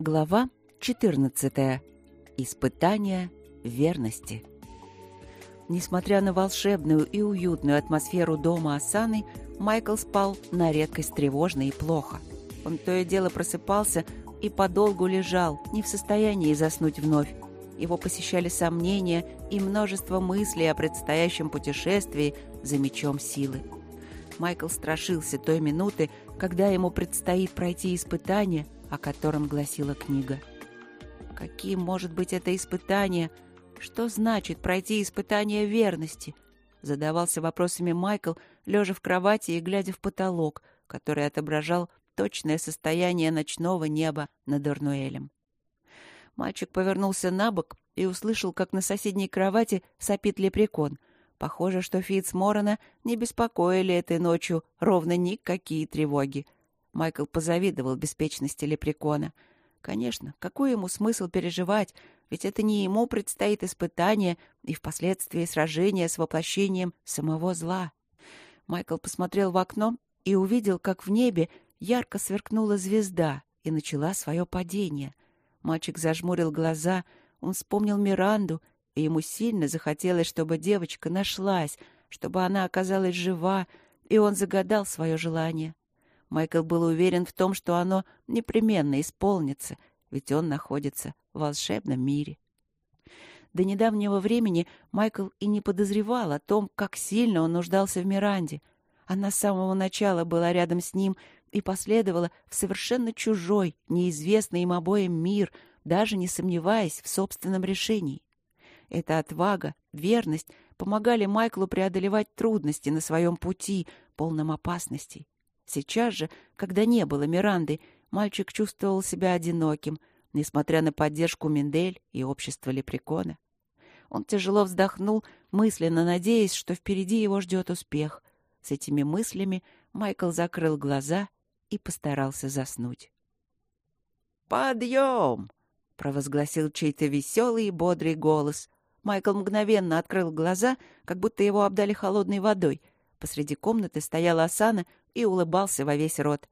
Глава 14. Испытание верности. Несмотря на волшебную и уютную атмосферу дома Асаны, Майкл спал на редкость тревожно и плохо. Он то и дело просыпался и подолгу лежал, не в состоянии заснуть вновь. Его посещали сомнения и множество мыслей о предстоящем путешествии за мечом силы. Майкл страшился той минуты, когда ему предстоит пройти испытание, о котором гласила книга. Каким может быть это испытание? Что значит пройти испытание верности? Задавался вопросами Майкл, лежа в кровати и глядя в потолок, который отображал точное состояние ночного неба над Орнуэлем. Мальчик повернулся на бок и услышал, как на соседней кровати сопит лепрекон. Похоже, что Фитц Морона не беспокоили этой ночью ровно никакие тревоги. Майкл позавидовал беспечности лепрекона. Конечно, какой ему смысл переживать, ведь это не ему предстоит испытание и впоследствии сражение с воплощением самого зла. Майкл посмотрел в окно и увидел, как в небе ярко сверкнула звезда и начала свое падение. Мальчик зажмурил глаза, он вспомнил Миранду, и ему сильно захотелось, чтобы девочка нашлась, чтобы она оказалась жива, и он загадал свое желание. Майкл был уверен в том, что оно непременно исполнится, ведь он находится в волшебном мире. До недавнего времени Майкл и не подозревал о том, как сильно он нуждался в Миранде. Она с самого начала была рядом с ним и последовала в совершенно чужой, неизвестный им обоим мир, даже не сомневаясь в собственном решении. Эта отвага, верность помогали Майклу преодолевать трудности на своем пути, полном опасностей. Сейчас же, когда не было Миранды, мальчик чувствовал себя одиноким, несмотря на поддержку Миндель и общество Лепрекона. Он тяжело вздохнул, мысленно надеясь, что впереди его ждет успех. С этими мыслями Майкл закрыл глаза и постарался заснуть. «Подъем!» — провозгласил чей-то веселый и бодрый голос. Майкл мгновенно открыл глаза, как будто его обдали холодной водой. Посреди комнаты стояла Асана и улыбался во весь рот.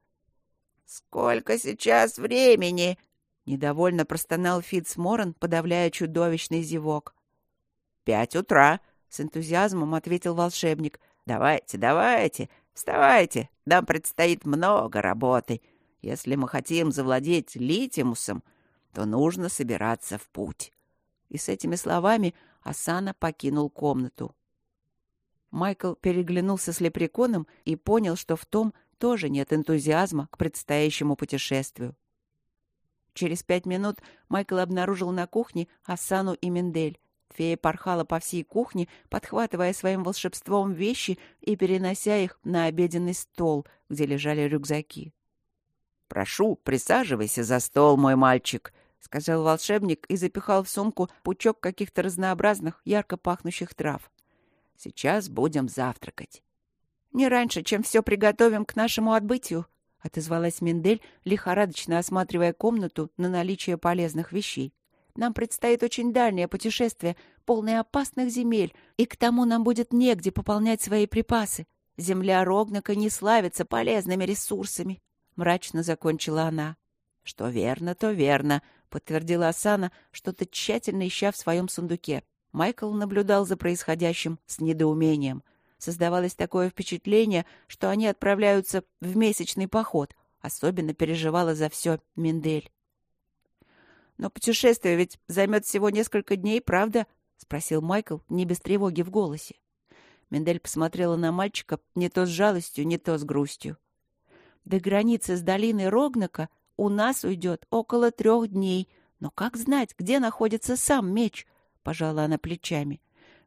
«Сколько сейчас времени?» — недовольно простонал Фитц Моран, подавляя чудовищный зевок. «Пять утра», — с энтузиазмом ответил волшебник. «Давайте, давайте, вставайте, нам предстоит много работы. Если мы хотим завладеть Литимусом, то нужно собираться в путь». И с этими словами Асана покинул комнату. Майкл переглянулся с лепреконом и понял, что в том тоже нет энтузиазма к предстоящему путешествию. Через пять минут Майкл обнаружил на кухне Асану и Мендель. Фея порхала по всей кухне, подхватывая своим волшебством вещи и перенося их на обеденный стол, где лежали рюкзаки. «Прошу, присаживайся за стол, мой мальчик», — сказал волшебник и запихал в сумку пучок каких-то разнообразных, ярко пахнущих трав. Сейчас будем завтракать. — Не раньше, чем все приготовим к нашему отбытию, — отозвалась Мендель, лихорадочно осматривая комнату на наличие полезных вещей. Нам предстоит очень дальнее путешествие, полное опасных земель, и к тому нам будет негде пополнять свои припасы. Земля Рогнака не славится полезными ресурсами, — мрачно закончила она. — Что верно, то верно, — подтвердила Асана, что-то тщательно ища в своем сундуке. Майкл наблюдал за происходящим с недоумением. Создавалось такое впечатление, что они отправляются в месячный поход. Особенно переживала за все Миндель. «Но путешествие ведь займет всего несколько дней, правда?» — спросил Майкл, не без тревоги в голосе. Мендель посмотрела на мальчика не то с жалостью, не то с грустью. «До границы с долиной Рогнака у нас уйдет около трех дней. Но как знать, где находится сам меч?» Пожала она плечами.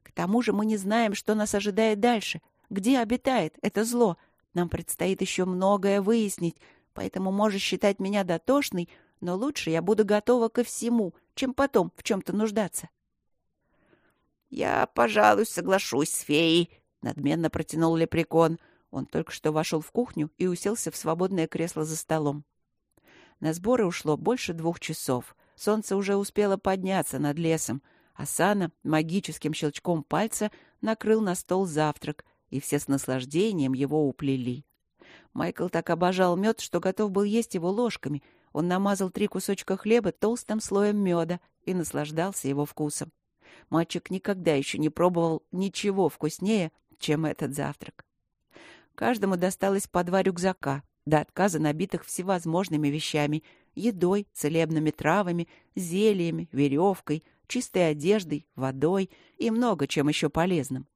К тому же мы не знаем, что нас ожидает дальше, где обитает это зло. Нам предстоит еще многое выяснить, поэтому можешь считать меня дотошной, но лучше я буду готова ко всему, чем потом в чем-то нуждаться. «Я, пожалуй, соглашусь с феей», — надменно протянул лепрекон. Он только что вошел в кухню и уселся в свободное кресло за столом. На сборы ушло больше двух часов. Солнце уже успело подняться над лесом, Асана магическим щелчком пальца накрыл на стол завтрак, и все с наслаждением его уплели. Майкл так обожал мед, что готов был есть его ложками. Он намазал три кусочка хлеба толстым слоем меда и наслаждался его вкусом. Мальчик никогда еще не пробовал ничего вкуснее, чем этот завтрак. Каждому досталось по два рюкзака, до отказа набитых всевозможными вещами — едой, целебными травами, зельями, веревкой, чистой одеждой, водой и много чем еще полезным.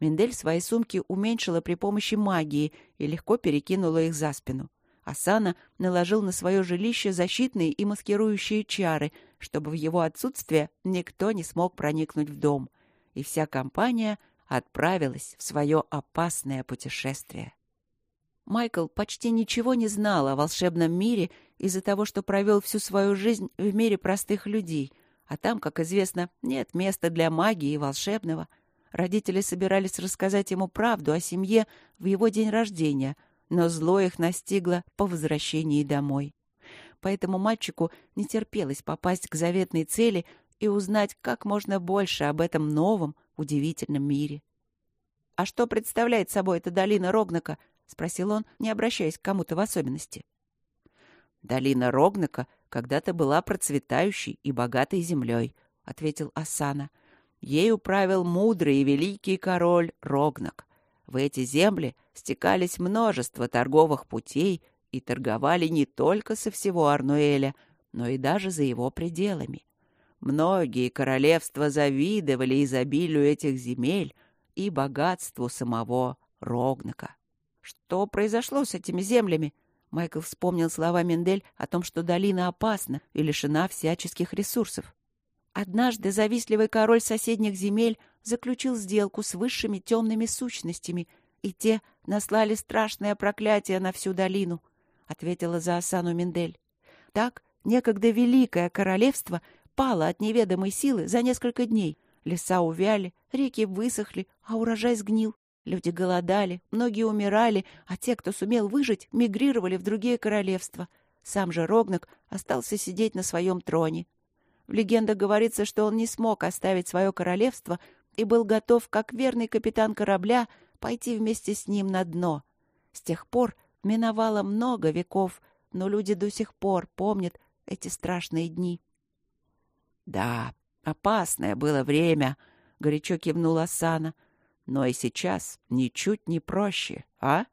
Мендель свои сумки уменьшила при помощи магии и легко перекинула их за спину. Асана наложил на свое жилище защитные и маскирующие чары, чтобы в его отсутствие никто не смог проникнуть в дом. И вся компания отправилась в свое опасное путешествие. Майкл почти ничего не знал о волшебном мире из-за того, что провел всю свою жизнь в мире простых людей, а там, как известно, нет места для магии и волшебного. Родители собирались рассказать ему правду о семье в его день рождения — но зло их настигло по возвращении домой. Поэтому мальчику не терпелось попасть к заветной цели и узнать как можно больше об этом новом, удивительном мире. «А что представляет собой эта долина Рогнака?» — спросил он, не обращаясь к кому-то в особенности. «Долина Рогнака когда-то была процветающей и богатой землей», — ответил Асана. «Ею правил мудрый и великий король Рогнак. В эти земли стекались множество торговых путей и торговали не только со всего Арнуэля, но и даже за его пределами. Многие королевства завидовали изобилию этих земель и богатству самого Рогнака. Что произошло с этими землями? Майкл вспомнил слова Мендель о том, что долина опасна и лишена всяческих ресурсов. Однажды завистливый король соседних земель заключил сделку с высшими темными сущностями, и те наслали страшное проклятие на всю долину, — ответила за Асану Мендель. Так некогда великое королевство пало от неведомой силы за несколько дней. Леса увяли, реки высохли, а урожай сгнил. Люди голодали, многие умирали, а те, кто сумел выжить, мигрировали в другие королевства. Сам же Рогнак остался сидеть на своем троне. В легендах говорится, что он не смог оставить свое королевство и был готов, как верный капитан корабля, пойти вместе с ним на дно. С тех пор миновало много веков, но люди до сих пор помнят эти страшные дни. «Да, опасное было время», — горячо кивнула Сана. «Но и сейчас ничуть не проще, а?»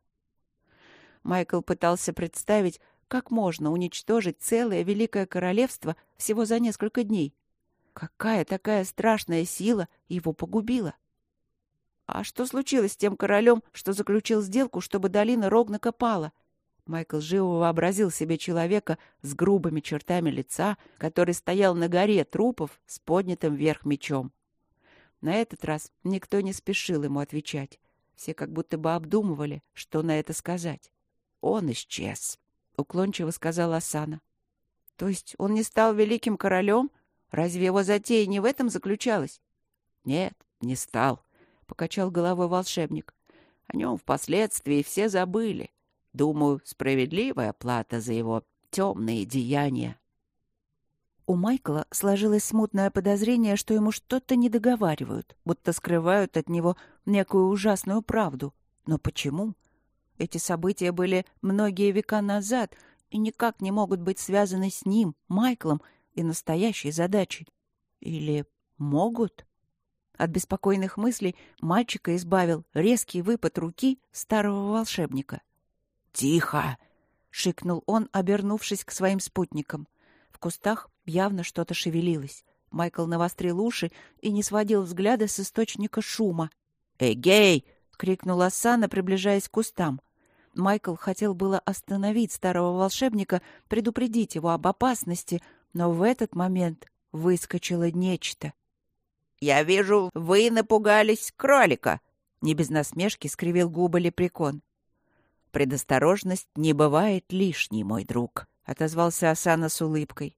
Майкл пытался представить, как можно уничтожить целое великое королевство всего за несколько дней. Какая такая страшная сила его погубила? А что случилось с тем королем, что заключил сделку, чтобы долина Рогнака пала? Майкл живо вообразил себе человека с грубыми чертами лица, который стоял на горе трупов с поднятым вверх мечом. На этот раз никто не спешил ему отвечать. Все как будто бы обдумывали, что на это сказать. «Он исчез», — уклончиво сказала Асана. «То есть он не стал великим королем?» Разве его затея не в этом заключалась? Нет, не стал, — покачал головой волшебник. О нем впоследствии все забыли. Думаю, справедливая плата за его темные деяния. У Майкла сложилось смутное подозрение, что ему что-то не договаривают, будто скрывают от него некую ужасную правду. Но почему? Эти события были многие века назад и никак не могут быть связаны с ним, Майклом, и настоящей задачей. Или могут? От беспокойных мыслей мальчика избавил резкий выпад руки старого волшебника. «Тихо!» — шикнул он, обернувшись к своим спутникам. В кустах явно что-то шевелилось. Майкл навострил уши и не сводил взгляда с источника шума. «Эгей!» — крикнула Сана, приближаясь к кустам. Майкл хотел было остановить старого волшебника, предупредить его об опасности, но в этот момент выскочило нечто. «Я вижу, вы напугались кролика!» — не без насмешки скривил губы лепрекон. «Предосторожность не бывает лишней, мой друг», — отозвался Асана с улыбкой.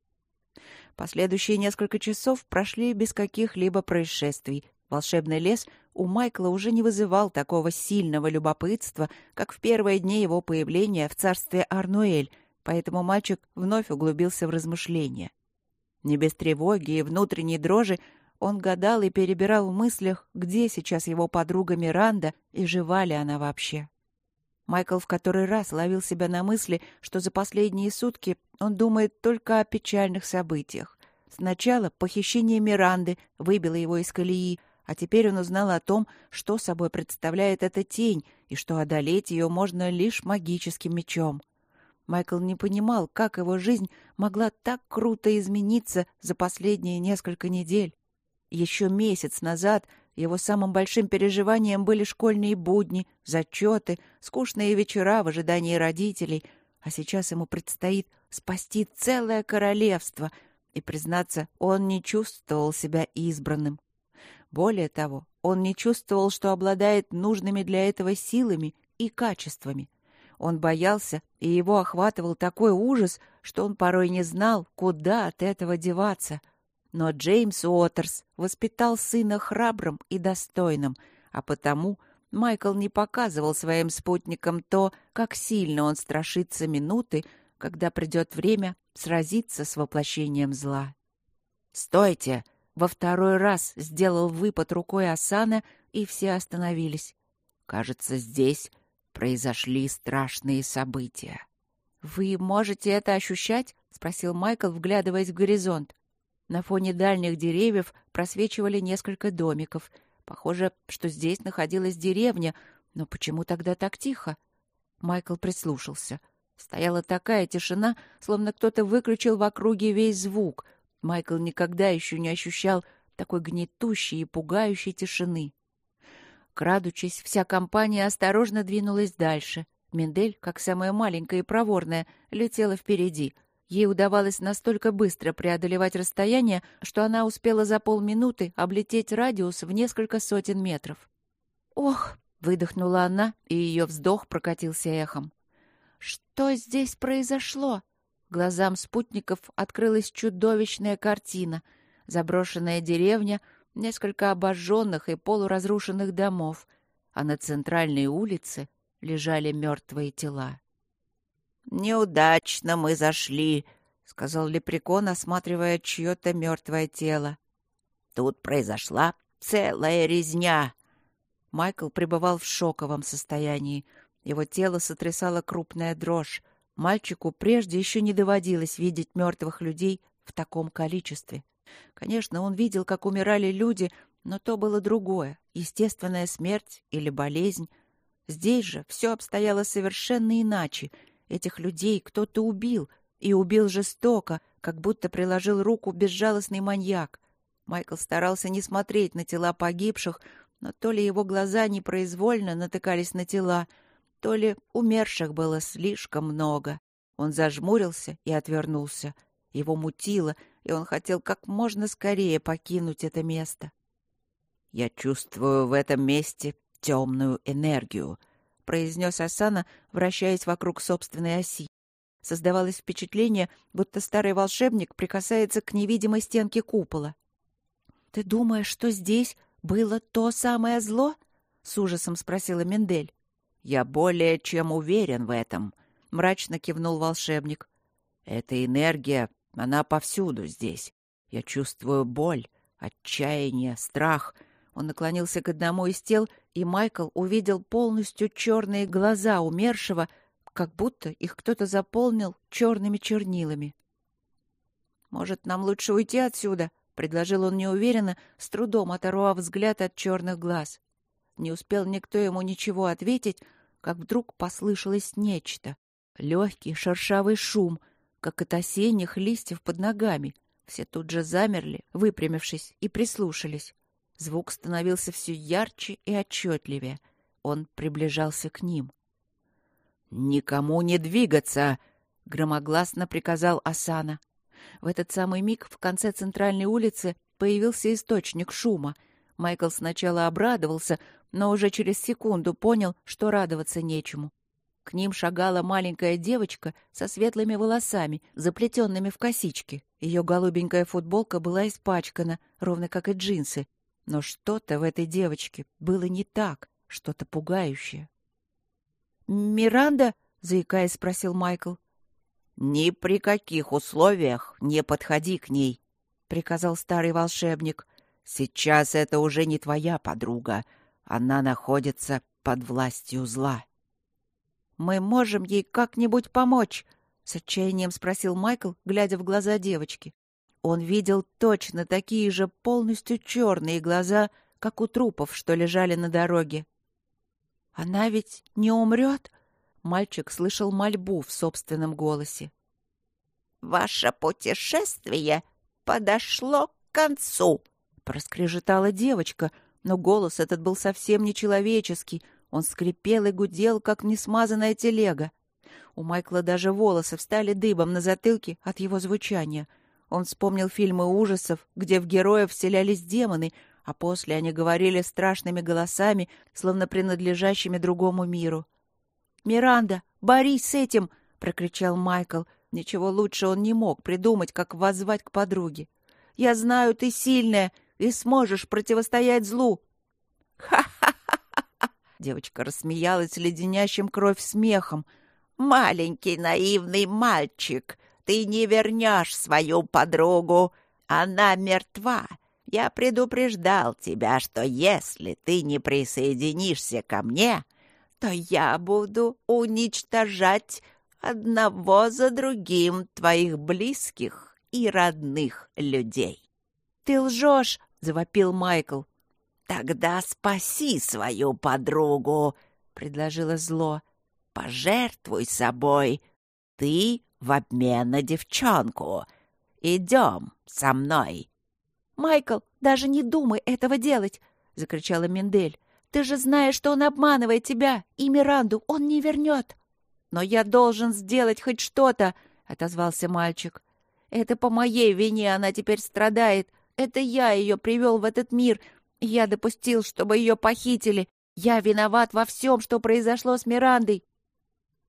Последующие несколько часов прошли без каких-либо происшествий. Волшебный лес у Майкла уже не вызывал такого сильного любопытства, как в первые дни его появления в царстве Арнуэль — поэтому мальчик вновь углубился в размышления. Не без тревоги и внутренней дрожи он гадал и перебирал в мыслях, где сейчас его подруга Миранда и жива ли она вообще. Майкл в который раз ловил себя на мысли, что за последние сутки он думает только о печальных событиях. Сначала похищение Миранды выбило его из колеи, а теперь он узнал о том, что собой представляет эта тень и что одолеть ее можно лишь магическим мечом. Майкл не понимал, как его жизнь могла так круто измениться за последние несколько недель. Еще месяц назад его самым большим переживанием были школьные будни, зачеты, скучные вечера в ожидании родителей, а сейчас ему предстоит спасти целое королевство, и, признаться, он не чувствовал себя избранным. Более того, он не чувствовал, что обладает нужными для этого силами и качествами. Он боялся, и его охватывал такой ужас, что он порой не знал, куда от этого деваться. Но Джеймс Уотерс воспитал сына храбрым и достойным, а потому Майкл не показывал своим спутникам то, как сильно он страшится минуты, когда придет время сразиться с воплощением зла. «Стойте!» Во второй раз сделал выпад рукой Асана, и все остановились. Кажется, здесь произошли страшные события. «Вы можете это ощущать?» — спросил Майкл, вглядываясь в горизонт. На фоне дальних деревьев просвечивали несколько домиков. Похоже, что здесь находилась деревня, но почему тогда так тихо? Майкл прислушался. Стояла такая тишина, словно кто-то выключил в округе весь звук — Майкл никогда еще не ощущал такой гнетущей и пугающей тишины. Крадучись, вся компания осторожно двинулась дальше. Мендель, как самая маленькая и проворная, летела впереди. Ей удавалось настолько быстро преодолевать расстояние, что она успела за полминуты облететь радиус в несколько сотен метров. «Ох!» — выдохнула она, и ее вздох прокатился эхом. «Что здесь произошло?» Глазам спутников открылась чудовищная картина. Заброшенная деревня, несколько обожженных и полуразрушенных домов, а на центральной улице лежали мертвые тела. «Неудачно мы зашли», — сказал лепрекон, осматривая чье-то мертвое тело. «Тут произошла целая резня». Майкл пребывал в шоковом состоянии. Его тело сотрясала крупная дрожь. Мальчику прежде еще не доводилось видеть мертвых людей в таком количестве. Конечно, он видел, как умирали люди, но то было другое — естественная смерть или болезнь. Здесь же все обстояло совершенно иначе. Этих людей кто-то убил, и убил жестоко, как будто приложил руку безжалостный маньяк. Майкл старался не смотреть на тела погибших, но то ли его глаза непроизвольно натыкались на тела, то ли умерших было слишком много. Он зажмурился и отвернулся. Его мутило, и он хотел как можно скорее покинуть это место. «Я чувствую в этом месте темную энергию», — произнес Асана, вращаясь вокруг собственной оси. Создавалось впечатление, будто старый волшебник прикасается к невидимой стенке купола. «Ты думаешь, что здесь было то самое зло?» — с ужасом спросила Мендель. «Я более чем уверен в этом», — мрачно кивнул волшебник. «Эта энергия, она повсюду здесь. Я чувствую боль, отчаяние, страх». Он наклонился к одному из тел, и Майкл увидел полностью черные глаза умершего, как будто их кто-то заполнил черными чернилами. «Может, нам лучше уйти отсюда?» — предложил он неуверенно, с трудом оторвав взгляд от черных глаз. Не успел никто ему ничего ответить, как вдруг послышалось нечто. Легкий шершавый шум, как от осенних листьев под ногами. Все тут же замерли, выпрямившись, и прислушались. Звук становился все ярче и отчетливее. Он приближался к ним. «Никому не двигаться!» — громогласно приказал Асана. В этот самый миг в конце центральной улицы появился источник шума. Майкл сначала обрадовался, но уже через секунду понял, что радоваться нечему. К ним шагала маленькая девочка со светлыми волосами, заплетенными в косички. Ее голубенькая футболка была испачкана, ровно как и джинсы. Но что-то в этой девочке было не так, что-то пугающее. «Миранда?» — заикаясь, спросил Майкл. «Ни при каких условиях не подходи к ней», — приказал старый волшебник. «Сейчас это уже не твоя подруга. Она находится под властью зла». Мы можем ей как-нибудь помочь?» — с отчаянием спросил Майкл, глядя в глаза девочки. Он видел точно такие же полностью черные глаза, как у трупов, что лежали на дороге. «Она ведь не умрет?» Мальчик слышал мольбу в собственном голосе. «Ваше путешествие подошло к концу!» — проскрежетала девочка, но голос этот был совсем нечеловеческий. Он скрипел и гудел, как несмазанная телега. У Майкла даже волосы встали дыбом на затылке от его звучания. Он вспомнил фильмы ужасов, где в героев вселялись демоны, а после они говорили страшными голосами, словно принадлежащими другому миру. «Миранда, борись с этим!» — прокричал Майкл. Ничего лучше он не мог придумать, как воззвать к подруге. «Я знаю, ты сильная и сможешь противостоять злу!» «Ха-ха-ха!» Девочка рассмеялась леденящим кровь смехом. «Маленький наивный мальчик, ты не вернешь свою подругу. Она мертва. Я предупреждал тебя, что если ты не присоединишься ко мне, то я буду уничтожать одного за другим твоих близких и родных людей. — Ты лжешь! — завопил Майкл. — Тогда спаси свою подругу, — предложило зло. — Пожертвуй собой. Ты в обмен на девчонку. Идем со мной. — Майкл, даже не думай этого делать! — закричала Мендель. Ты же знаешь, что он обманывает тебя, и Миранду он не вернет. Но я должен сделать хоть что-то, — отозвался мальчик. Это по моей вине она теперь страдает. Это я ее привел в этот мир. Я допустил, чтобы ее похитили. Я виноват во всем, что произошло с Мирандой. —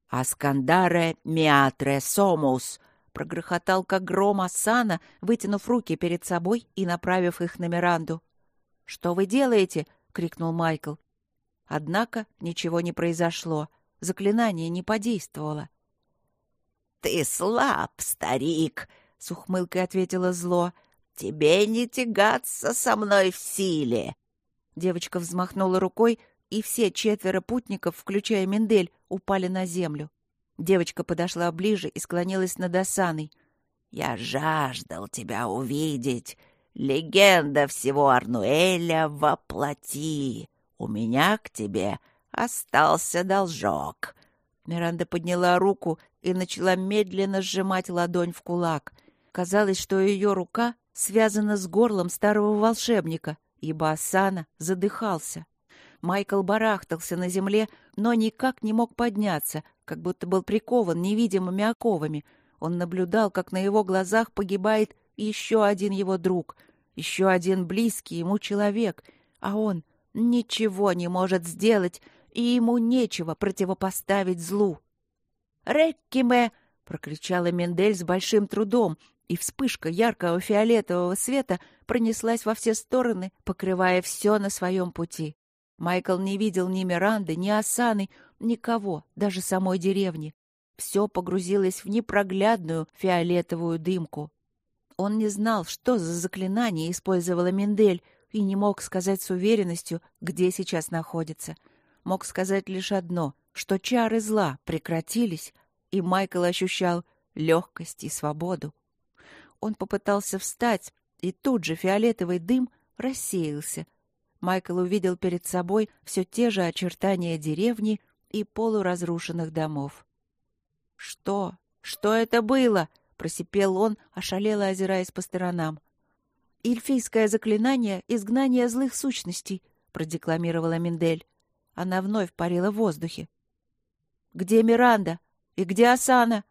Аскандаре миатре сомус! — прогрохотал как гром Асана, вытянув руки перед собой и направив их на Миранду. — Что вы делаете? — крикнул Майкл. Однако ничего не произошло. Заклинание не подействовало. «Ты слаб, старик!» — с ухмылкой ответила зло. «Тебе не тягаться со мной в силе!» Девочка взмахнула рукой, и все четверо путников, включая Мендель, упали на землю. Девочка подошла ближе и склонилась над Асаной. «Я жаждал тебя увидеть. Легенда всего Арнуэля воплоти. У меня к тебе остался должок. Миранда подняла руку и начала медленно сжимать ладонь в кулак. Казалось, что ее рука связана с горлом старого волшебника, ибо Асана задыхался. Майкл барахтался на земле, но никак не мог подняться, как будто был прикован невидимыми оковами. Он наблюдал, как на его глазах погибает еще один его друг — еще один близкий ему человек, а он ничего не может сделать, и ему нечего противопоставить злу. «Реккиме!» — прокричала Мендель с большим трудом, и вспышка яркого фиолетового света пронеслась во все стороны, покрывая все на своем пути. Майкл не видел ни Миранды, ни Асаны, никого, даже самой деревни. Все погрузилось в непроглядную фиолетовую дымку. Он не знал, что за заклинание использовала Мендель, и не мог сказать с уверенностью, где сейчас находится. Мог сказать лишь одно, что чары зла прекратились, и Майкл ощущал легкость и свободу. Он попытался встать, и тут же фиолетовый дым рассеялся. Майкл увидел перед собой все те же очертания деревни и полуразрушенных домов. «Что? Что это было?» просипел он, ошалело озираясь по сторонам. «Эльфийское заклинание — изгнание злых сущностей», — продекламировала Миндель. Она вновь парила в воздухе. «Где Миранда? И где Асана?»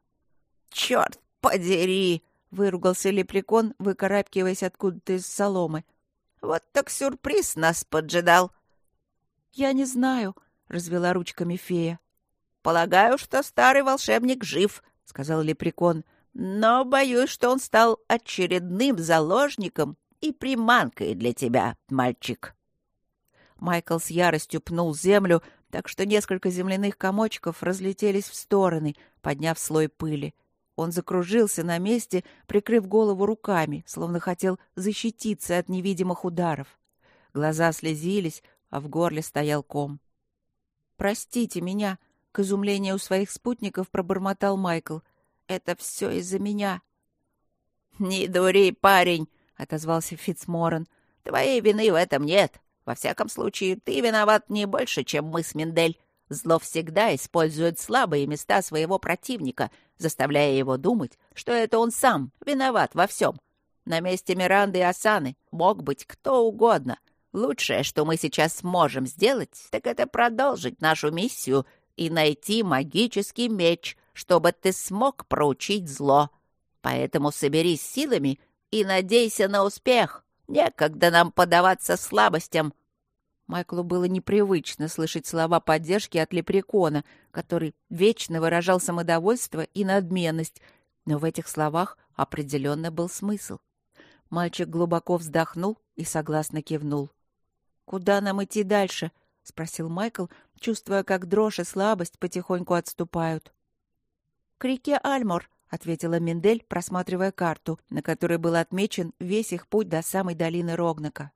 «Черт подери!» — выругался лепрекон, выкарабкиваясь откуда-то из соломы. «Вот так сюрприз нас поджидал!» «Я не знаю», — развела ручками фея. «Полагаю, что старый волшебник жив», — сказал лепрекон. Но боюсь, что он стал очередным заложником и приманкой для тебя, мальчик. Майкл с яростью пнул землю, так что несколько земляных комочков разлетелись в стороны, подняв слой пыли. Он закружился на месте, прикрыв голову руками, словно хотел защититься от невидимых ударов. Глаза слезились, а в горле стоял ком. «Простите меня», К изумлению своих спутников пробормотал Майкл. «Это все из-за меня». «Не дури, парень!» — отозвался Фитцморан. «Твоей вины в этом нет. Во всяком случае, ты виноват не больше, чем мы с Миндель. Зло всегда использует слабые места своего противника, заставляя его думать, что это он сам виноват во всем. На месте Миранды и Асаны мог быть кто угодно. Лучшее, что мы сейчас сможем сделать, так это продолжить нашу миссию и найти магический меч, чтобы ты смог проучить зло. Поэтому соберись силами и надейся на успех. Некогда нам подаваться слабостям. Майклу было непривычно слышать слова поддержки от лепрекона, который вечно выражал самодовольство и надменность, но в этих словах определенно был смысл. Мальчик глубоко вздохнул и согласно кивнул. «Куда нам идти дальше?» — спросил Майкл, чувствуя, как дрожь и слабость потихоньку отступают. «К реке Альмор», — ответила Мендель, просматривая карту, на которой был отмечен весь их путь до самой долины Рогнака.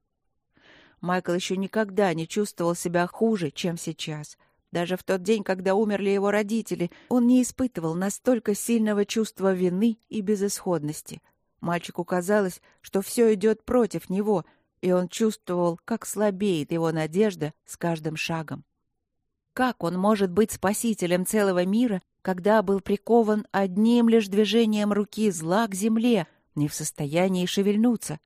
Майкл еще никогда не чувствовал себя хуже, чем сейчас. Даже в тот день, когда умерли его родители, он не испытывал настолько сильного чувства вины и безысходности. Мальчику казалось, что все идет против него, и он чувствовал, как слабеет его надежда с каждым шагом. Как он может быть спасителем целого мира, когда был прикован одним лишь движением руки зла к земле, не в состоянии шевельнуться?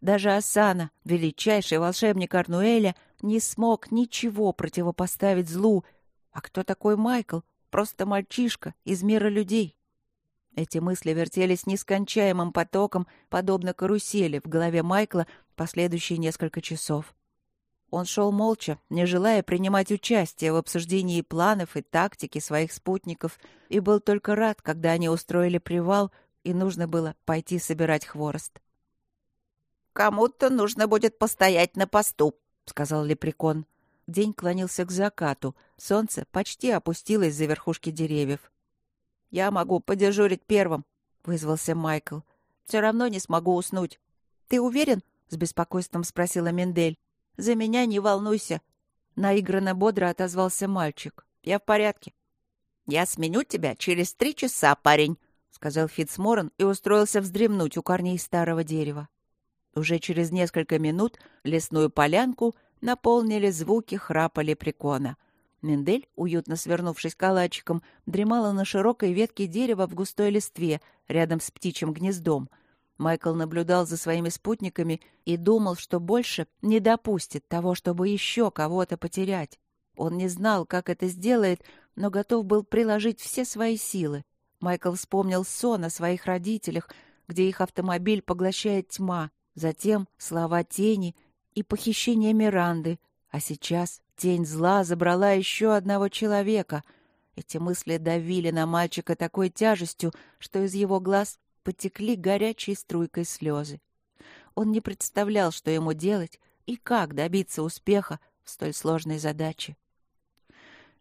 Даже Асана, величайший волшебник Арнуэля, не смог ничего противопоставить злу. А кто такой Майкл? Просто мальчишка из мира людей. Эти мысли вертелись нескончаемым потоком, подобно карусели в голове Майкла последующие несколько часов. Он шел молча, не желая принимать участие в обсуждении планов и тактики своих спутников, и был только рад, когда они устроили привал, и нужно было пойти собирать хворост. «Кому-то нужно будет постоять на посту», — сказал Лепрекон. День клонился к закату, солнце почти опустилось за верхушки деревьев. «Я могу подежурить первым», — вызвался Майкл. «Все равно не смогу уснуть». «Ты уверен?» — с беспокойством спросила Мендель. «За меня не волнуйся», — наигранно бодро отозвался мальчик. «Я в порядке». «Я сменю тебя через три часа, парень», — сказал Фитцморан и устроился вздремнуть у корней старого дерева. Уже через несколько минут лесную полянку наполнили звуки храпа лепрекона — Мендель, уютно свернувшись калачиком, дремала на широкой ветке дерева в густой листве, рядом с птичьим гнездом. Майкл наблюдал за своими спутниками и думал, что больше не допустит того, чтобы еще кого-то потерять. Он не знал, как это сделает, но готов был приложить все свои силы. Майкл вспомнил сон о своих родителях, где их автомобиль поглощает тьма, затем слова тени и похищение Миранды, а сейчас Тень зла забрала еще одного человека. Эти мысли давили на мальчика такой тяжестью, что из его глаз потекли горячей струйкой слезы. Он не представлял, что ему делать и как добиться успеха в столь сложной задаче.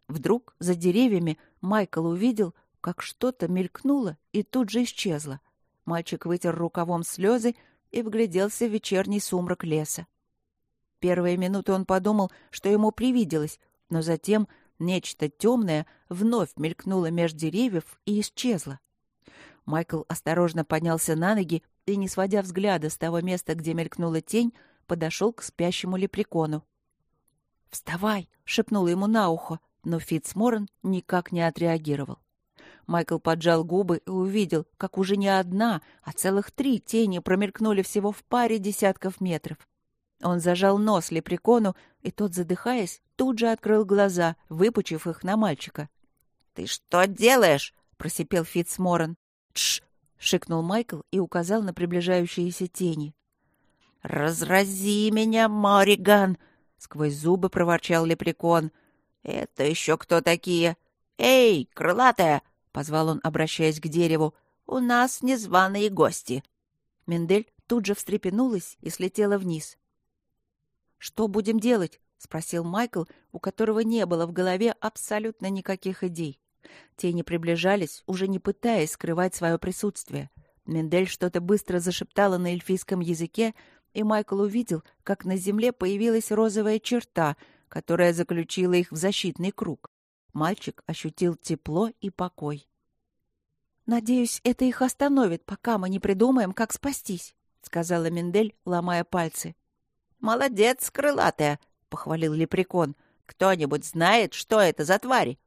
Вдруг за деревьями Майкл увидел, как что-то мелькнуло и тут же исчезло. Мальчик вытер рукавом слезы и вгляделся в вечерний сумрак леса. Первые минуты он подумал, что ему привиделось, но затем нечто темное вновь мелькнуло меж деревьев и исчезло. Майкл осторожно поднялся на ноги и, не сводя взгляда с того места, где мелькнула тень, подошел к спящему лепрекону. «Вставай!» — шепнул ему на ухо, но Фитцморан никак не отреагировал. Майкл поджал губы и увидел, как уже не одна, а целых три тени промелькнули всего в паре десятков метров. Он зажал нос лепрекону, и тот, задыхаясь, тут же открыл глаза, выпучив их на мальчика. «Ты что делаешь?» — просипел Фитцморан. «Тш!» — шикнул Майкл и указал на приближающиеся тени. «Разрази меня, Мориган!» — сквозь зубы проворчал лепрекон. «Это еще кто такие? Эй, крылатая!» — позвал он, обращаясь к дереву. «У нас незваные гости!» Мендель тут же встрепенулась и слетела вниз. «Что будем делать?» — спросил Майкл, у которого не было в голове абсолютно никаких идей. Тени приближались, уже не пытаясь скрывать свое присутствие. Мендель что-то быстро зашептала на эльфийском языке, и Майкл увидел, как на земле появилась розовая черта, которая заключила их в защитный круг. Мальчик ощутил тепло и покой. «Надеюсь, это их остановит, пока мы не придумаем, как спастись», — сказала Мендель, ломая пальцы. «Молодец, крылатая», — похвалил лепрекон. «Кто-нибудь знает, что это за твари?»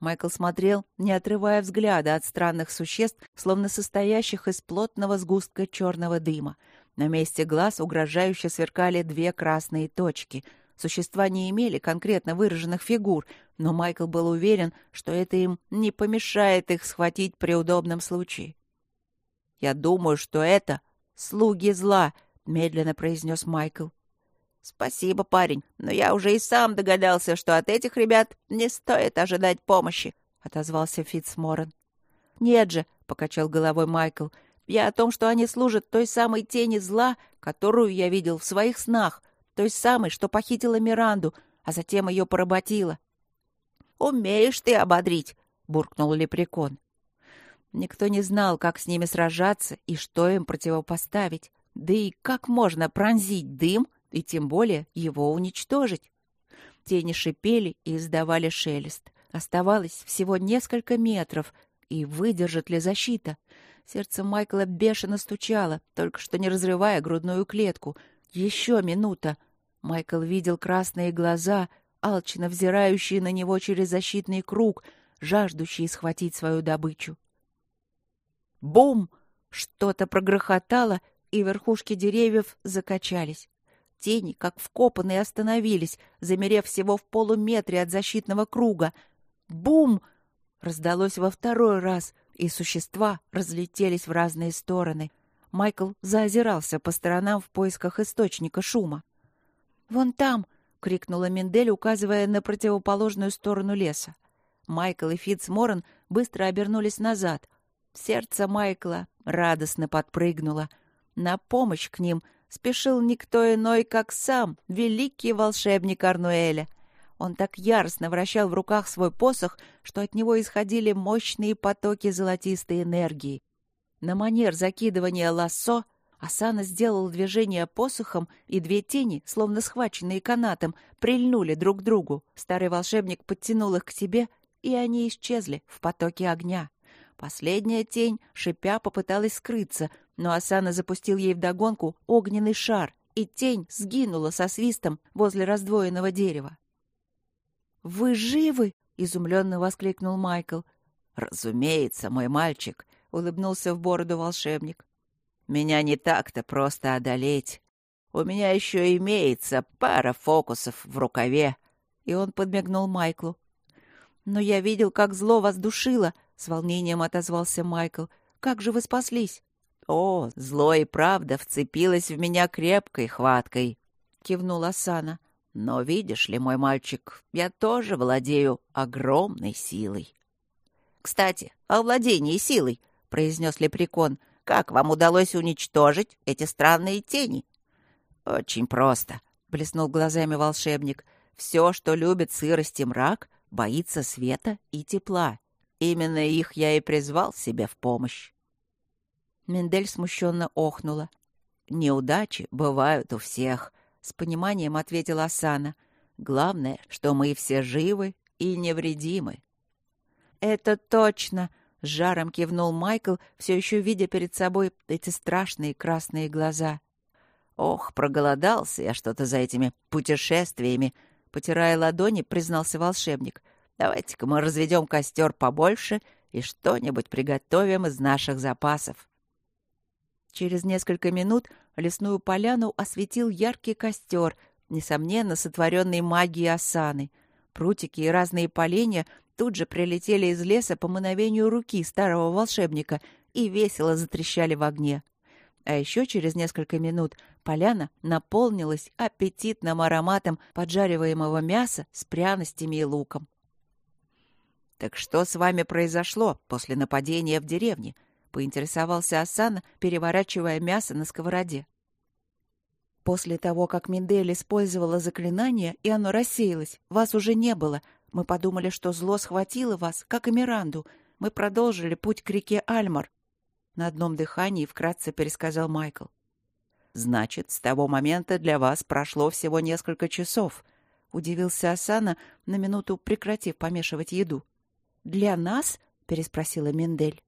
Майкл смотрел, не отрывая взгляда от странных существ, словно состоящих из плотного сгустка черного дыма. На месте глаз угрожающе сверкали две красные точки. Существа не имели конкретно выраженных фигур, но Майкл был уверен, что это им не помешает их схватить при удобном случае. «Я думаю, что это слуги зла», — медленно произнес Майкл. «Спасибо, парень, но я уже и сам догадался, что от этих ребят не стоит ожидать помощи», — отозвался Фитцморрен. «Нет же», — покачал головой Майкл, — «я о том, что они служат той самой тени зла, которую я видел в своих снах, той самой, что похитила Миранду, а затем ее поработила». «Умеешь ты ободрить», — буркнул лепрекон. Никто не знал, как с ними сражаться и что им противопоставить. Да и как можно пронзить дым — и тем более его уничтожить. Тени шипели и издавали шелест. Оставалось всего несколько метров, и выдержит ли защита? Сердце Майкла бешено стучало, только что не разрывая грудную клетку. Еще минута. Майкл видел красные глаза, алчно взирающие на него через защитный круг, жаждущие схватить свою добычу. Бум! Что-то прогрохотало, и верхушки деревьев закачались. Тени, как вкопанные, остановились, замерев всего в полуметре от защитного круга. Бум! Раздалось во второй раз, и существа разлетелись в разные стороны. Майкл заозирался по сторонам в поисках источника шума. «Вон там!» — крикнула Мендель, указывая на противоположную сторону леса. Майкл и Фитцморрен быстро обернулись назад. Сердце Майкла радостно подпрыгнуло. На помощь к ним — спешил никто иной, как сам, великий волшебник Арнуэля. Он так яростно вращал в руках свой посох, что от него исходили мощные потоки золотистой энергии. На манер закидывания лассо Асана сделал движение посохом, и две тени, словно схваченные канатом, прильнули друг к другу. Старый волшебник подтянул их к себе, и они исчезли в потоке огня. Последняя тень, шипя, попыталась скрыться, но Асана запустил ей вдогонку огненный шар, и тень сгинула со свистом возле раздвоенного дерева. «Вы живы?» — изумленно воскликнул Майкл. «Разумеется, мой мальчик», — улыбнулся в бороду волшебник. «Меня не так-то просто одолеть. У меня еще имеется пара фокусов в рукаве». И он подмигнул Майклу. «Но я видел, как зло вас душило», — с волнением отозвался Майкл. «Как же вы спаслись?» «О, зло и правда вцепилось в меня крепкой хваткой», — кивнула Сана. «Но видишь ли, мой мальчик, я тоже владею огромной силой». «Кстати, о владении силой», — произнес Лепрекон. «Как вам удалось уничтожить эти странные тени?» «Очень просто», — блеснул глазами волшебник. «Все, что любит сырость и мрак, боится света и тепла. Именно их я и призвал себе в помощь». Мендель смущенно охнула. «Неудачи бывают у всех», — с пониманием ответила Асана. «Главное, что мы все живы и невредимы». «Это точно!» — жаром кивнул Майкл, все еще видя перед собой эти страшные красные глаза. «Ох, проголодался я что-то за этими путешествиями!» — потирая ладони, признался волшебник. «Давайте-ка мы разведем костер побольше и что-нибудь приготовим из наших запасов». Через несколько минут лесную поляну осветил яркий костер, несомненно, сотворенный магией осаны. Прутики и разные поленья тут же прилетели из леса по мановению руки старого волшебника и весело затрещали в огне. А еще через несколько минут поляна наполнилась аппетитным ароматом поджариваемого мяса с пряностями и луком. «Так что с вами произошло после нападения в деревне?» — поинтересовался Асана, переворачивая мясо на сковороде. «После того, как Миндель использовала заклинание, и оно рассеялось, вас уже не было. Мы подумали, что зло схватило вас, как и Миранду. Мы продолжили путь к реке Альмар». На одном дыхании вкратце пересказал Майкл. «Значит, с того момента для вас прошло всего несколько часов. — удивился Асана, на минуту прекратив помешивать еду. «Для нас?» — переспросила Мендель.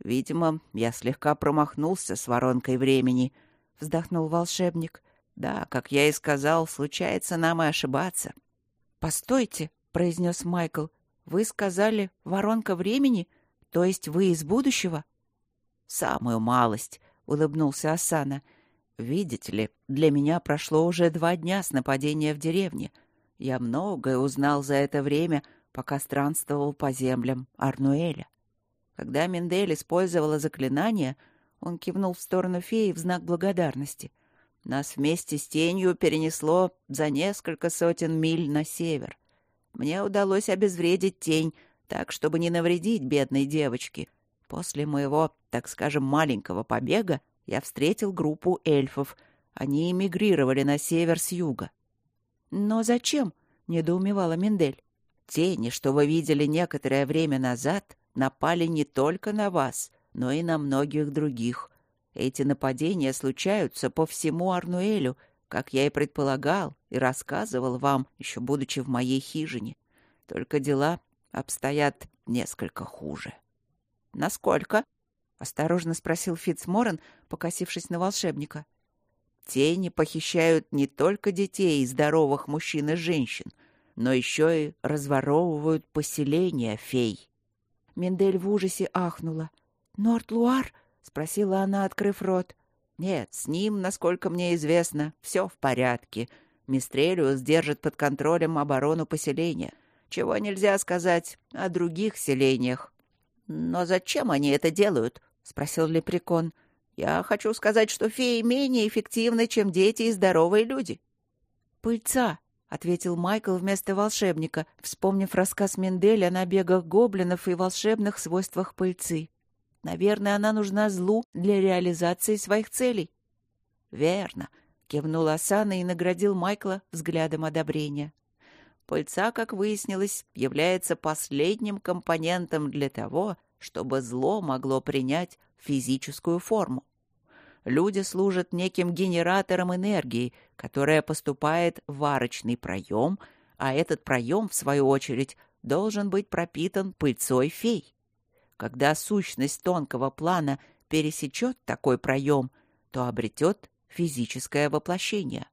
«Видимо, я слегка промахнулся с воронкой времени», — вздохнул волшебник. «Да, как я и сказал, случается нам и ошибаться». «Постойте», — произнес Майкл. «Вы сказали «воронка времени», то есть вы из будущего?» «Самую малость», — улыбнулся Асана. «Видите ли, для меня прошло уже два дня с нападения в деревне. Я многое узнал за это время, пока странствовал по землям Арнуэля. Когда Мендель использовала заклинание, он кивнул в сторону феи в знак благодарности. Нас вместе с тенью перенесло за несколько сотен миль на север. Мне удалось обезвредить тень, так, чтобы не навредить бедной девочке. После моего, так скажем, маленького побега я встретил группу эльфов. Они эмигрировали на север с юга. «Но зачем?» — недоумевала Мендель. «Тени, что вы видели некоторое время назад, напали не только на вас, но и на многих других. Эти нападения случаются по всему Арнуэлю, как я и предполагал и рассказывал вам, еще будучи в моей хижине. Только дела обстоят несколько хуже. «Насколько?» — осторожно спросил Фитцморен, покосившись на волшебника. «Тени похищают не только детей и здоровых мужчин и женщин, но еще и разворовывают поселения фей». Мендель в ужасе ахнула. «Норт-Луар?» — спросила она, открыв рот. «Нет, с ним, насколько мне известно, все в порядке. Мистрелиус держит под контролем оборону поселения. Чего нельзя сказать о других селениях. «Но зачем они это делают?» — спросил Лепрекон. «Я хочу сказать, что феи менее эффективны, чем дети и здоровые люди». «Пыльца», — ответил Майкл вместо волшебника, вспомнив рассказ Менделя о набегах гоблинов и волшебных свойствах пыльцы. «Наверное, она нужна злу для реализации своих целей». «Верно», — кивнул Асана и наградил Майкла взглядом одобрения. Пыльца, как выяснилось, является последним компонентом для того, чтобы зло могло принять физическую форму. Люди служат неким генератором энергии, которая поступает в варочный проем, а этот проем, в свою очередь, должен быть пропитан пыльцой фей. Когда сущность тонкого плана пересечет такой проем, то обретет физическое воплощение.